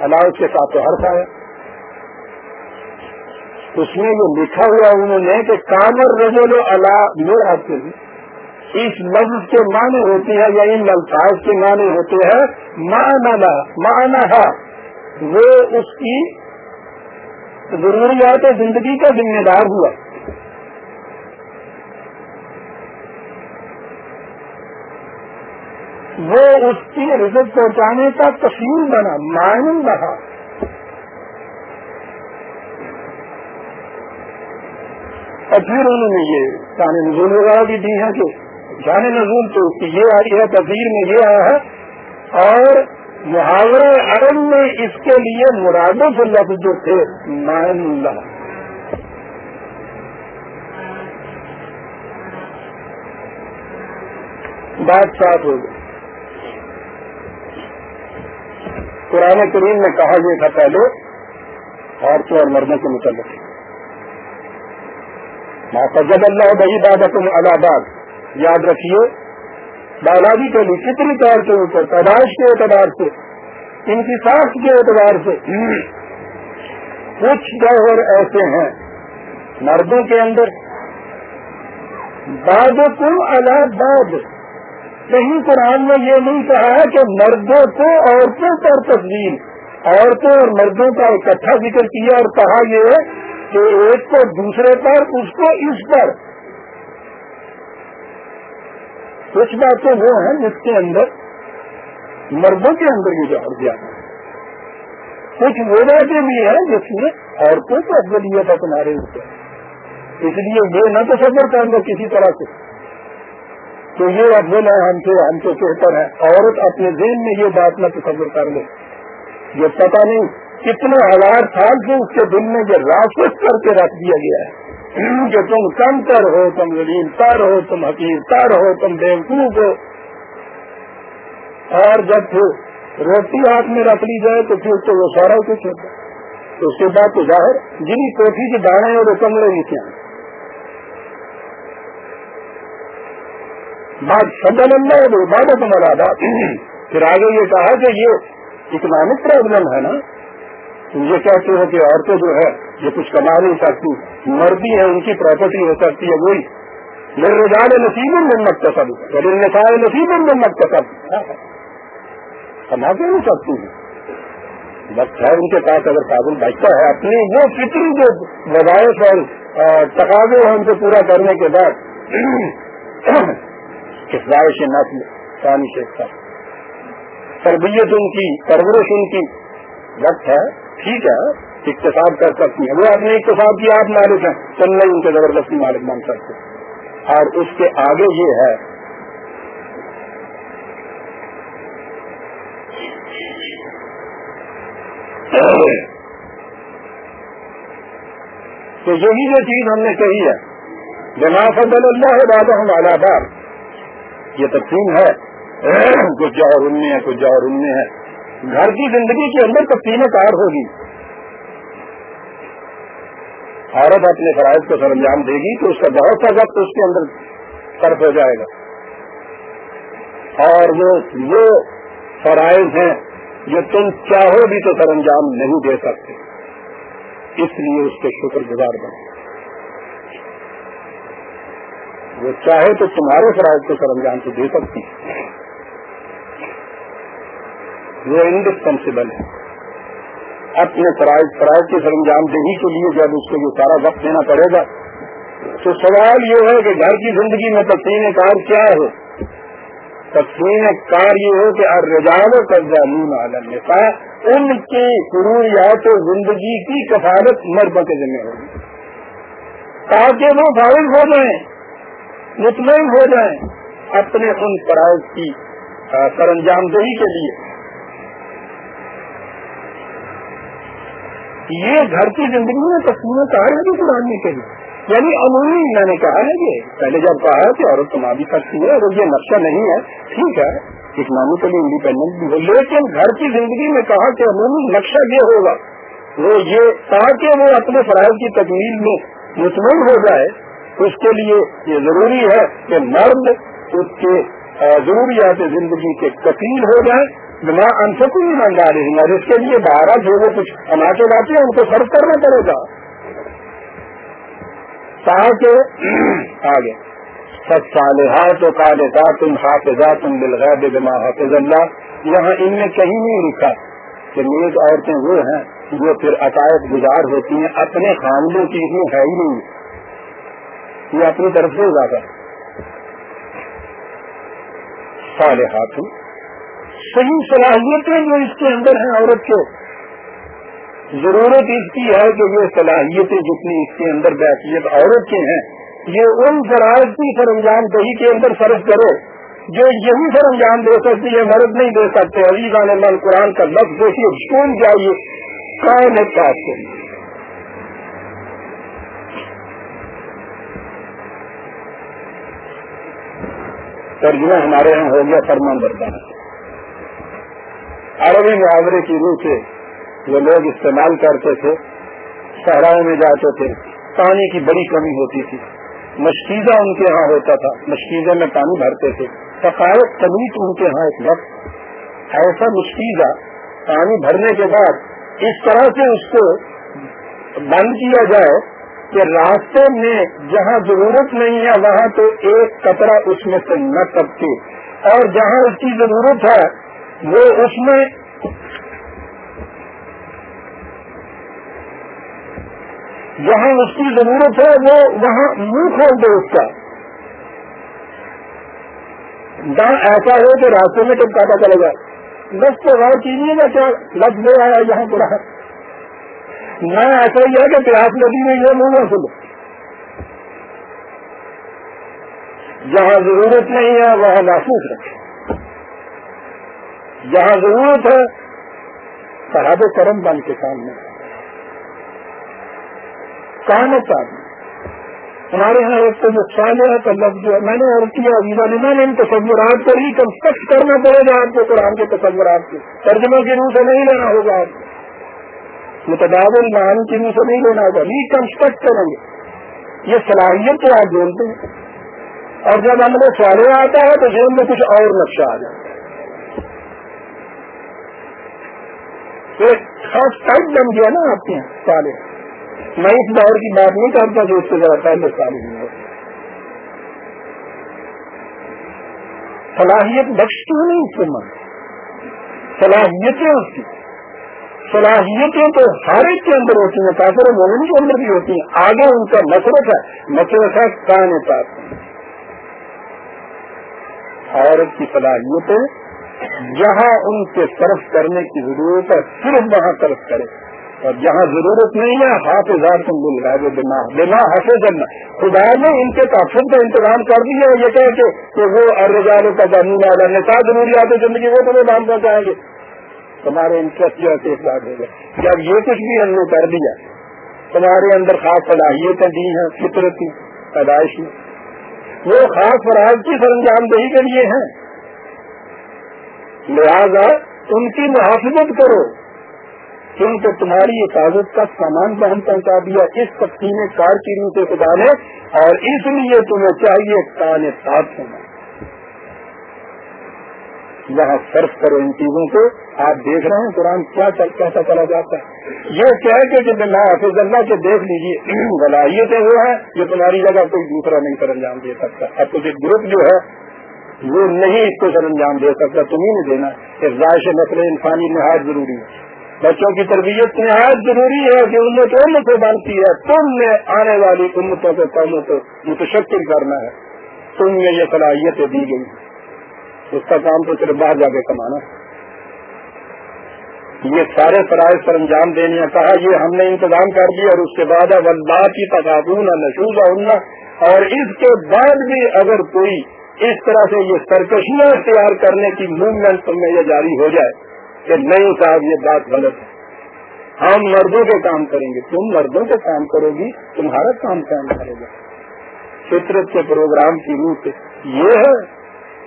اللہ اس کے ساتھ حرف آیا اس میں یہ لکھا ہوا انہوں نے کہ کامر رجول اللہ میں آتے ہیں اس لفظ کے معنی ہوتے ہیں یا ان الفاظ کے معنی ہوتے ہیں مانا مانا وہ اس کی ضروریات زندگی کا ذمہ دار ہوا۔ وہ اس کی رزت پہنچانے کا تصویر بنا، معنی رہا اور پھر انہوں نے یہ شان نزول وغیرہ بھی دی ہے کہ شان نزول تو یہ آئی ہے تصویر میں یہ آیا ہے۔ اور محاورہ عرب میں اس کے لیے مرادف لفظ جو تھے مائن اللہ۔ بات صاف ہو گئی۔ قرآن کریم نے کہا یہ تھا پہلے، عورتوں اور مردوں کے متعلق۔ جب اللہ بہی بابت الہباد یاد رکھیے بالادی کے لیے کتنی طور کے اوپر پیدائش کے اعتبار سے ان کی ساخت کے اعتبار سے کچھ جوہر ایسے ہیں، مردوں کے اندر باد کم الہباد کہیں قرآن میں یہ نہیں کہا ہے کہ مردوں کو عورتوں پر تصویر عورتوں اور مردوں کا اکٹھا ذکر کیا اور کہا یہ کہ ایک کو دوسرے پر، اس کو اس پر۔ کچھ باتیں وہ ہیں جس کے اندر مردوں کے اندر یہ جوہر دیا کچھ وہ باتیں بھی ہیں جس میں عورتوں کو افضلیت ہے تمہارے اوپر۔ اس لیے یہ نہ تصور کر لو کسی طرح سے۔ تو یہ افضل ہے ہم سے ہم سے بہتر ہے عورت اپنے ذہن میں یہ بات نہ تصور کر لے۔ یہ پتہ نہیں۔ کتنے ہزار سال سے اس کے دل میں یہ راست کر کے رکھ دیا گیا ہے؟ کہ تم کم تر ہو، تم غریب تر ہو، تم حقیق تر ہو، تم بیوقوف ہو۔ اور جب روٹی ہاتھ میں رکھ لی جائے تو پھر تو وہ سارا کچھ ہوتا تو اس کے بعد تو ظاہر جن کوٹھی کے دانے اور وہ کمرے نیچے آئے بات سب اللہ ہے بات تمہارا پھر آگے یہ کہا کہ یہ اکنامک پرابلم ہے نا۔ تم یہ کہتے ہو کہ عورتیں جو ہے یہ کچھ کما نہیں سکتی مردی ہے، ان کی پراپرٹی ہو سکتی ہے، وہی۔ میرے رجحان نصیب میں مت کا سب میرے نسائے نصیب میں مت کا سب کما کے نہیں سکتی؟ وقت ہے، ان کے پاس اگر قابل بچتا ہے، اپنی وہ فطری جو وظائف اور تقاضے ہیں ان کو پورا کرنے کے بعد، کس نسل پانی سے تربیت ان کی، پرورش ان کی۔ وقت ہے۔ ٹھیک ہے، اقتصاد کر سکتی ہیں۔ وہ اپنے اقتصاد کی آپ مالک ہیں تو نہیں ان کے زبردستی مالک بن سکتے۔ اور اس کے آگے یہ ہے، تو یہی جو چیز ہم نے کہی ہے جنا فضل اللہ بابا ہم یہ تقسیم ہے، کچھ جوہر ان میں ہے، کچھ جوہر ان میں ہے۔ گھر کی زندگی کے اندر تقسیم کار ہوگی۔ عورت اپنے فرائض کو سر انجام دے گی تو اس کا بہت سا وقت اس کے اندر صرف ہو جائے گا۔ اور وہ وہ فرائض ہیں جو تم چاہو بھی تو سر انجام نہیں دے سکتے۔ اس لیے اس کے شکر گزار بنے وہ چاہے تو تمہارے فرائض کو سر انجام تو دے سکتی۔ وہ انڈسپینسبل ہے۔ اپنے فرائض فرائض کے سرانجام دہی کے لیے جب اس کو یہ سارا وقت دینا پڑے گا، تو سوال یہ ہے کہ گھر کی زندگی میں تقسیم کار کیا ہو تقسیم کار یہ ہو کہ رجحان کا جامون عالم ان کی ضروریات زندگی کی کفالت مرد کے ذمہ ہوگی۔ تاکہ وہ فارغ ہو جائیں، مطمئن ہو جائیں اپنے ان فرائض کی سر انجام دہی کے لیے۔ یہ گھر کی زندگی میں تقسیم کار ہے قرآن کے لیے یعنی عمومی میں نے کہا ہے کہ پہلے جب کہا ہے کہ عورت کما بھی سکتی ہے، اگر یہ نقشہ نہیں ہے، ٹھیک ہے اکنامکلی انڈیپینڈنٹ بھی ہو لیکن گھر کی زندگی میں کہا کہ عمومی نقشہ یہ ہوگا وہ یہ تاکہ وہ اپنے فرائض کی تکمیل میں مطمئن ہو جائے۔ اس کے لیے یہ ضروری ہے کہ مرد اس کے ضروریات زندگی کے کفیل ہو جائے بنا انسکوں ایماندار رہی اور اس کے لیے باہر جو وہ کچھ کما کے لاتے ہیں ان کو فرق کرنا پڑے گا۔ تاکہ آگے۔ سب صالحات و قالحات حافظات بالغیب بما حافظ اللہ یہاں ان میں کہیں نہیں لکھا کہ نیک عورتیں وہ ہیں جو پھر عقائد گزار ہوتی ہیں، اپنے خاندوں کی اس ہے ہی نہیں۔ یہ اپنی طرف سے زیادہ صالحات ہوں صحیح صلاحیتیں جو اس کے اندر ہیں عورت کے، ضرورت اس کی ہے کہ یہ صلاحیتیں جتنی اس کے اندر بیٹھیت عورت کے ہیں، یہ ان فرائض کی سر انجام دہی کے اندر فرض کرو جو یہی سر انجام دے سکتی ہے، مرد نہیں دے سکتے علی اللہ، قرآن کا لفظ دیکھیے، سکون جائیے کون ہے۔ سے ترجمہ ہمارے یہاں ہو گیا، فرمان بردان عربی محاورے کی روح سے وہ لوگ استعمال کرتے تھے، صحراؤں میں جاتے تھے، پانی کی بڑی کمی ہوتی تھی۔ مشکیزہ ان کے ہاں ہوتا تھا مشکیزے میں پانی بھرتے تھے۔ سفارت تمیز ان کے ہاں ایک وقت۔ ایسا مشکیزہ پانی بھرنے کے بعد اس طرح سے اس کو بند کیا جائے کہ راستے میں جہاں ضرورت نہیں ہے، وہاں تو ایک قطرہ اس میں سے نہ ٹپکے اور جہاں اس کی ضرورت ہے وہ اس میں جہاں اس کی ضرورت ہے، وہ وہاں منہ کھول دے اس کا۔ جہاں ایسا ہو کہ راستے میں کب کاٹا چلے گا بس تو غور کیجیے گا کیا لفظ لے آیا یہاں پورا نہ ایسا ہی ہے کہ پیاس لگی ہوئی ہے، منہ سلو جہاں ضرورت نہیں ہے، وہاں محسوس رکھے جہاں ضرورت ہے صحاب کرم بن کے سامنے۔ کانت آدمی ہمارے یہاں ایک تو نقصان ہے، تو لفظ جو میں نے اور کیا میں نے ان تصورات پر ہی کنسٹرکٹ کرنا پڑے گا آپ کو قرآن کے تصورات کے ترجمہ کے روح سے نہیں لینا ہوگا آپ کو۔ متبادل مان کی روح سے نہیں لینا ہوگا ریکنسٹرکٹ کریں گے۔ یہ صلاحیت تو آپ بولتے ہیں۔ اور جب ہم نے سوالے آتا ہے، تو ذہن میں کچھ اور نقشہ آ جاتا ہے۔ ایک خاص ٹائپ بن گیا نا آپ کے یہاں سوالے میں اس دور کی بات نہیں کرتا جو اس سے ذرا پہلے سال صلاحیت بخش نہیں اس سے من صلاحیتیں اس کی۔ صلاحیتیں تو ہر ایک کے اندر ہوتی ہیں۔ کافر مومن کے اندر بھی ہوتی ہیں۔ آگے ان کا مسرت ہے۔ مسرت ہے کان پاس عورت کی صلاحیتیں جہاں ان کے صرف کرنے کی ضرورت ہے، صرف وہاں طرف کرے۔ اور جہاں ضرورت نہیں ہے، حافظات تم مل رہا ہے بنا بنا، حافظ خدا نے ان کے تحفظ کا انتظام کر دیا یہ کہہ کے کہ وہ ارجانوں کا قانون آ جانے کا ضروریات زندگی وہ تمہیں دام پہنچائیں گے۔ تمہارے انٹرسٹ جو ہے پیش بات ہو گئے۔ جب یہ کچھ بھی ہم نے کر دیا، تمہارے اندر خاص صلاحیتیں دی ہیں، فطرت کی، پیدائش میں وہ خاص فراہم کی سر انجام دہی کے لیے ہیں۔ لہذا ان کی محافظت کرو۔ کیونکہ تمہاری حفاظت کا سامان بہن پہنچا دیا۔ اس تقسیم کار کی روح سے خدا نے اور اس لیے تمہیں چاہیے کان ساتھ ہونا یہاں صرف کرو ان چیزوں کو۔ آپ دیکھ رہے ہیں قرآن کیا کیسا چلا جاتا ہے۔ یہ کہہ کے کہ اللہ حافظ اللہ کے دیکھ لیجیے ولایتیں وہ ہے جو تمہاری جگہ کوئی دوسرا نہیں سر انجام دے سکتا۔ اپوزٹ گروپ جو ہے وہ نہیں اس کو سر انجام دے سکتا تمہیں نہیں دینا۔ افزائش مسئلے انسانی نہایت ضروری ہے۔ بچوں کی تربیت نہایت ضروری ہے کہ امت امت سے بنتی ہے۔ تم نے آنے والی امتوں کے قوموں کو متشکل کرنا ہے۔ تم نے یہ صلاحیتیں دی گئی اس کا کام تو صرف باہر جا کے کمانا یہ سارے فرائض پر انجام دینے کہا یہ ہم نے انتظام کر دیا اور اس کے بعد اب اللہ کی تقابون نشوز ہونا اور اس کے بعد بھی اگر کوئی اس طرح سے یہ سرکشیاں تیار کرنے کی موومنٹ میں یہ جاری ہو جائے کہ نہیں صاحب، یہ بات غلط ہے۔ ہم مردوں کے کام کریں گے۔ تم مردوں کے کام کرو گی، تمہارا کام کام کرے گا؟ فطرت کے پروگرام کی روح یہ ہے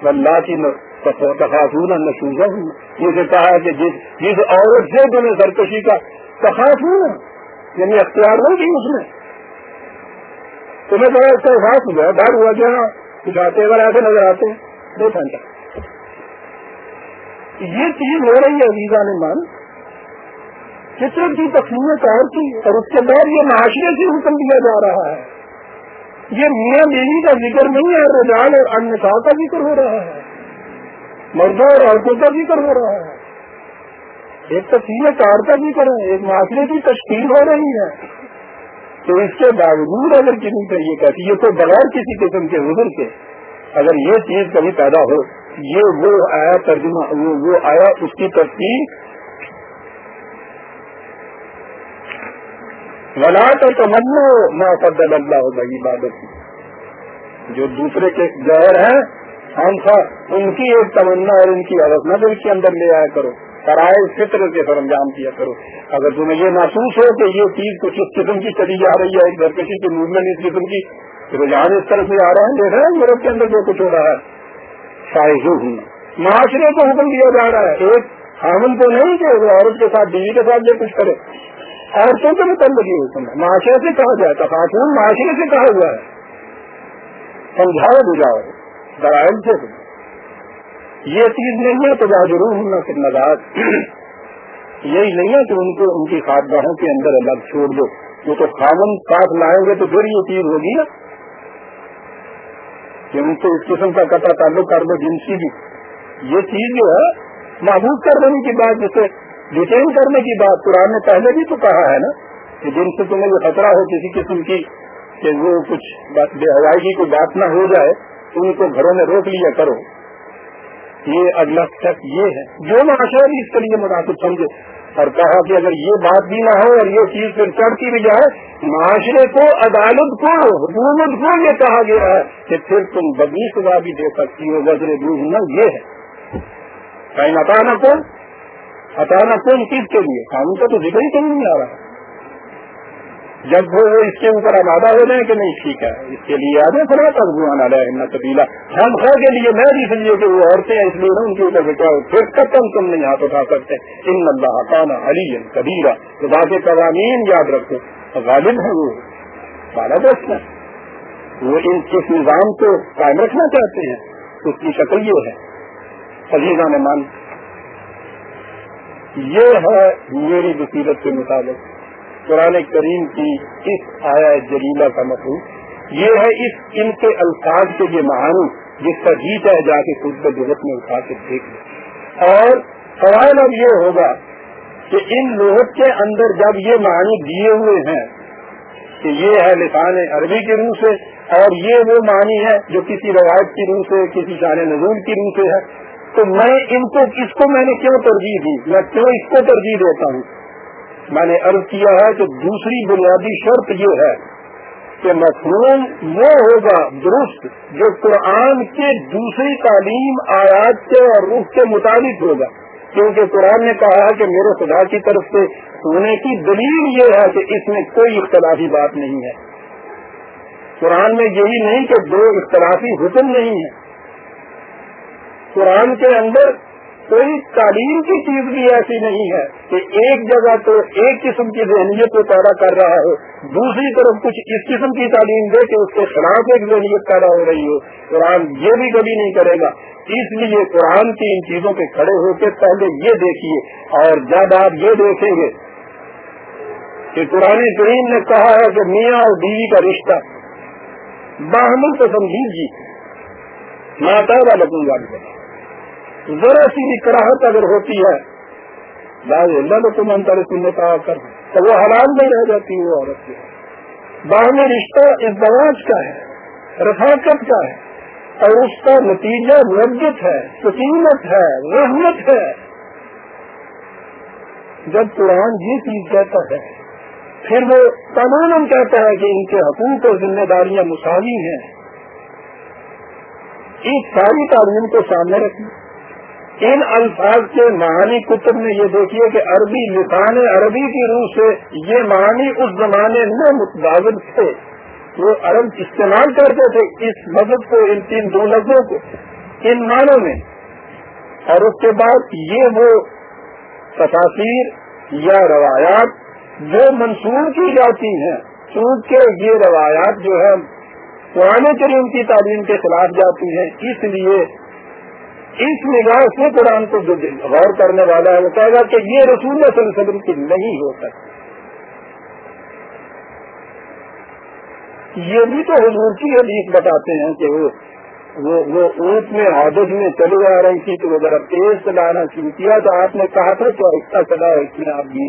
اللہ کی تقاصون نشوزہ۔ ہوں یہ کہا کہ جس جس عورت سے تمہیں سرکشی کا تخاف یعنی اختیار ہوگی اس میں تمہیں بڑا احساس ہوا، ڈر ہوا کہ ہاں کچھ آتے اگر ایسے نظر آتے ہیں۔ دو گھنٹہ یہ چیز ہو رہی ہے ویزا نے مان۔ فطرت کی تقسیم کار کی اور اس کے بعد یہ معاشرے سے حکم دیا جا رہا ہے۔ یہ میاں بیوی کا ذکر نہیں ہے رجحان اور انتا کا ذکر ہو رہا ہے۔ مردوں اور عورتوں کا ذکر ہو رہا ہے۔ ایک تفصیل کار کا ذکر ہے، ایک معاشرے کی تشکیل ہو رہی ہے۔ تو اس کے باوجود اگر کسی کا یہ کہتی ہے تو بغیر کسی قسم کے حضر کے، اگر یہ چیز کبھی پیدا ہو، یہ وہ آیا ترجمہ، وہ آیا اس کی تفصیل ولا تو تمنا نہ فضل اللہ ہوگا عبادت جو دوسرے کے غیر ہیں ہم ان کی ایک تمنا اور ان کی آلوچنا دل کے اندر لے آیا کرو۔ کرائے فطر کے سر انجام کیا کرو۔ اگر تمہیں یہ محسوس ہو کہ یہ چیز کچھ اس قسم کی چلی جا رہی ہے، ایک درکشی کی موومنٹ اس قسم کی رجحان اس طرح سے آ رہے ہیں دیکھ رہے ہیں یورپ کے اندر جو کچھ ہو رہا ہے۔ شاید ہوں۔ معاشرے کو حکم دیا جا رہا ہے۔ ایک خامن تو نہیں کہ عورت کے ساتھ، بیوی کے ساتھ جو کچھ کرے۔ عورتوں کے متعلق یہ حکم ہے۔ معاشرے سے کہا جائے تو خاتون معاشرے سے کہا ہوا ہے۔ سمجھاؤ بجاؤ درائل سے یہ چیز نہیں ہے تو ضرور ہوں پھر یہی نہیں ہے کہ ان کو ان کی خاتگاہوں کے اندر الگ چھوڑ دو۔ وہ تو خامن ساتھ لائیں گے تو پھر یہ چیز ہوگی نا۔ کہ ان کو اس قسم کا قطع تعلق کر دو جنسی بھی۔ یہ چیز جو ہے، محبوب کر دینے کی بات، جسے ڈیٹین کرنے کی بات قرآن نے پہلے بھی تو کہا ہے نا، کہ جن سے تمہیں یہ خطرہ ہو کسی قسم کی، کہ وہ کچھ بے ہوائی کی کوئی بات نہ ہو جائے، تو ان کو گھروں میں روک لیا کرو۔ یہ اگلا اسٹیپ یہ ہے۔ جو معاشرہ بھی اس کے لیے مناسب سمجھے۔ اور کہا کہ اگر یہ بات بھی نہ ہو اور یہ چیز پھر چڑھتی بھی جائے، معاشرے کو عدالت کو، حکومت کو یہ کہا گیا ہے کہ پھر تم بدنی سزا بھی دے سکتی ہو، وزر ڈوبنا یہ ہے۔ کہیں نہ کون ہٹانا کون چیز کے لیے؟ قانون کا تو ذکر ہی کہیں نہیں آ رہا ہے۔ جب وہ اس کے اوپر آبادہ ہو جائیں کہ نہیں، ٹھیک ہے۔ اس کے لیے آدھے خدا تک بھگوان آ رہا قبیلہ ہم خواہ کے لیے میں بھی لیے کہ وہ عورتیں اس لیے ان کے اوپر بیٹھا پھر قتم تم نہیں ہاتھ اٹھا سکتے۔ ان اللہ حقانہ علی کبیرہ خدا کے قوانین یاد رکھو۔ غالب ہے وہ۔ بارہ دست ہے وہ ان کس نظام کو قائم رکھنا چاہتے ہیں؟ اس کی شکل یہ ہے۔ عزیزہ نے یہ ہے میری بصیرت کے مطابق۔ قرآن کریم کی اس آیا جلیلہ کا مطلب یہ ہے اس ان کے الفاظ کے یہ معانی جس کا جیتا ہے جا کے خود کو جگت میں اٹھا کے دیکھ لیں اور سوال اب یہ ہوگا کہ ان لوگ کے اندر جب یہ معنی دیے ہوئے ہیں کہ یہ ہے لسان عربی کی روح سے اور یہ وہ معنی ہے جو کسی روایت کی روح سے، کسی شان نظول کی روح سے ہے، تو میں ان کو، اس کو میں نے کیوں ترجیح دی؟ میں کیوں اس کو ترجیح دیتا ہوں؟ میں نے عرض کیا ہے کہ دوسری بنیادی شرط یہ ہے کہ مفہوم وہ ہوگا درست جو قرآن کے دوسری تعلیم، آیات کے اور روح کے مطابق ہوگا۔ کیونکہ قرآن نے کہا ہے کہ میرے خدا کی طرف سے ہونے کی دلیل یہ ہے کہ اس میں کوئی اختلافی بات نہیں ہے۔ قرآن میں یہی نہیں کہ دو اختلافی حکم نہیں ہے قرآن کے اندر کوئی تعلیم کی چیز بھی ایسی نہیں ہے کہ ایک جگہ تو ایک قسم کی ذہنیت کو پیدا کر رہا ہو، دوسری طرف کچھ اس قسم کی تعلیم دے کہ اس کے خلاف ایک ذہنیت پیدا ہو رہی ہو۔ قرآن یہ بھی کبھی نہیں کرے گا۔ اس لیے قرآن کی ان چیزوں پہ کھڑے ہو کے پہلے یہ دیکھیے اور جب آپ یہ دیکھیں گے کہ قرآن کریم نے کہا ہے کہ میاں اور بیوی کا رشتہ باہمن تو سمجھیے جی ماتا والا لگوں گا ذرا سی بھی کراہت اگر ہوتی ہے اللہ تو تم انتر سننے کا کر تو وہ حرام نہیں رہ جاتی وہ عورت کی۔ باہمی رشتہ اس دواج کا ہے، رفاقت کا ہے، اور اس کا نتیجہ مرجت ہے، سکینت ہے، رحمت ہے۔ جب قرآن یہ چیز کہتا ہے، پھر وہ قانون کہتا ہے کہ ان کے حقوق اور ذمہ داریاں مساوی ہیں۔ اس ساری تعلیم کو سامنے رکھیں۔ ان الفاظ کے معنی کتب میں یہ دیکھیے کہ عربی لسان عربی کی روح سے یہ معنی اس زمانے میں متبادل تھے۔ وہ عرب استعمال کرتے تھے اس مذہب کو، ان تین دو لفظوں کو، ان معنوں میں۔ اور اس کے بعد یہ وہ تفاصیر یا روایات جو منسوخ کی جاتی ہیں۔ چونکہ یہ روایات جو ہے پرانے کریم کی تعلیم کے خلاف جاتی ہیں، اس لیے اس نگاہ سے قرآن کو جو غور کرنے والا ہے وہ کہے گا کہ یہ رسول اللہ صلی اللہ علیہ وسلم کی نہیں ہو سکتی یہ بھی تو حضور کی حدیث بتاتے ہیں کہ وہ وہ وہ اونٹ میں عادت میں چلے جا رہی تھی تو وہ ذرا تیز چلانا شروع کیا تو آپ نے کہا تھا کہ ایسا چلا ہے اس میں آپ بھی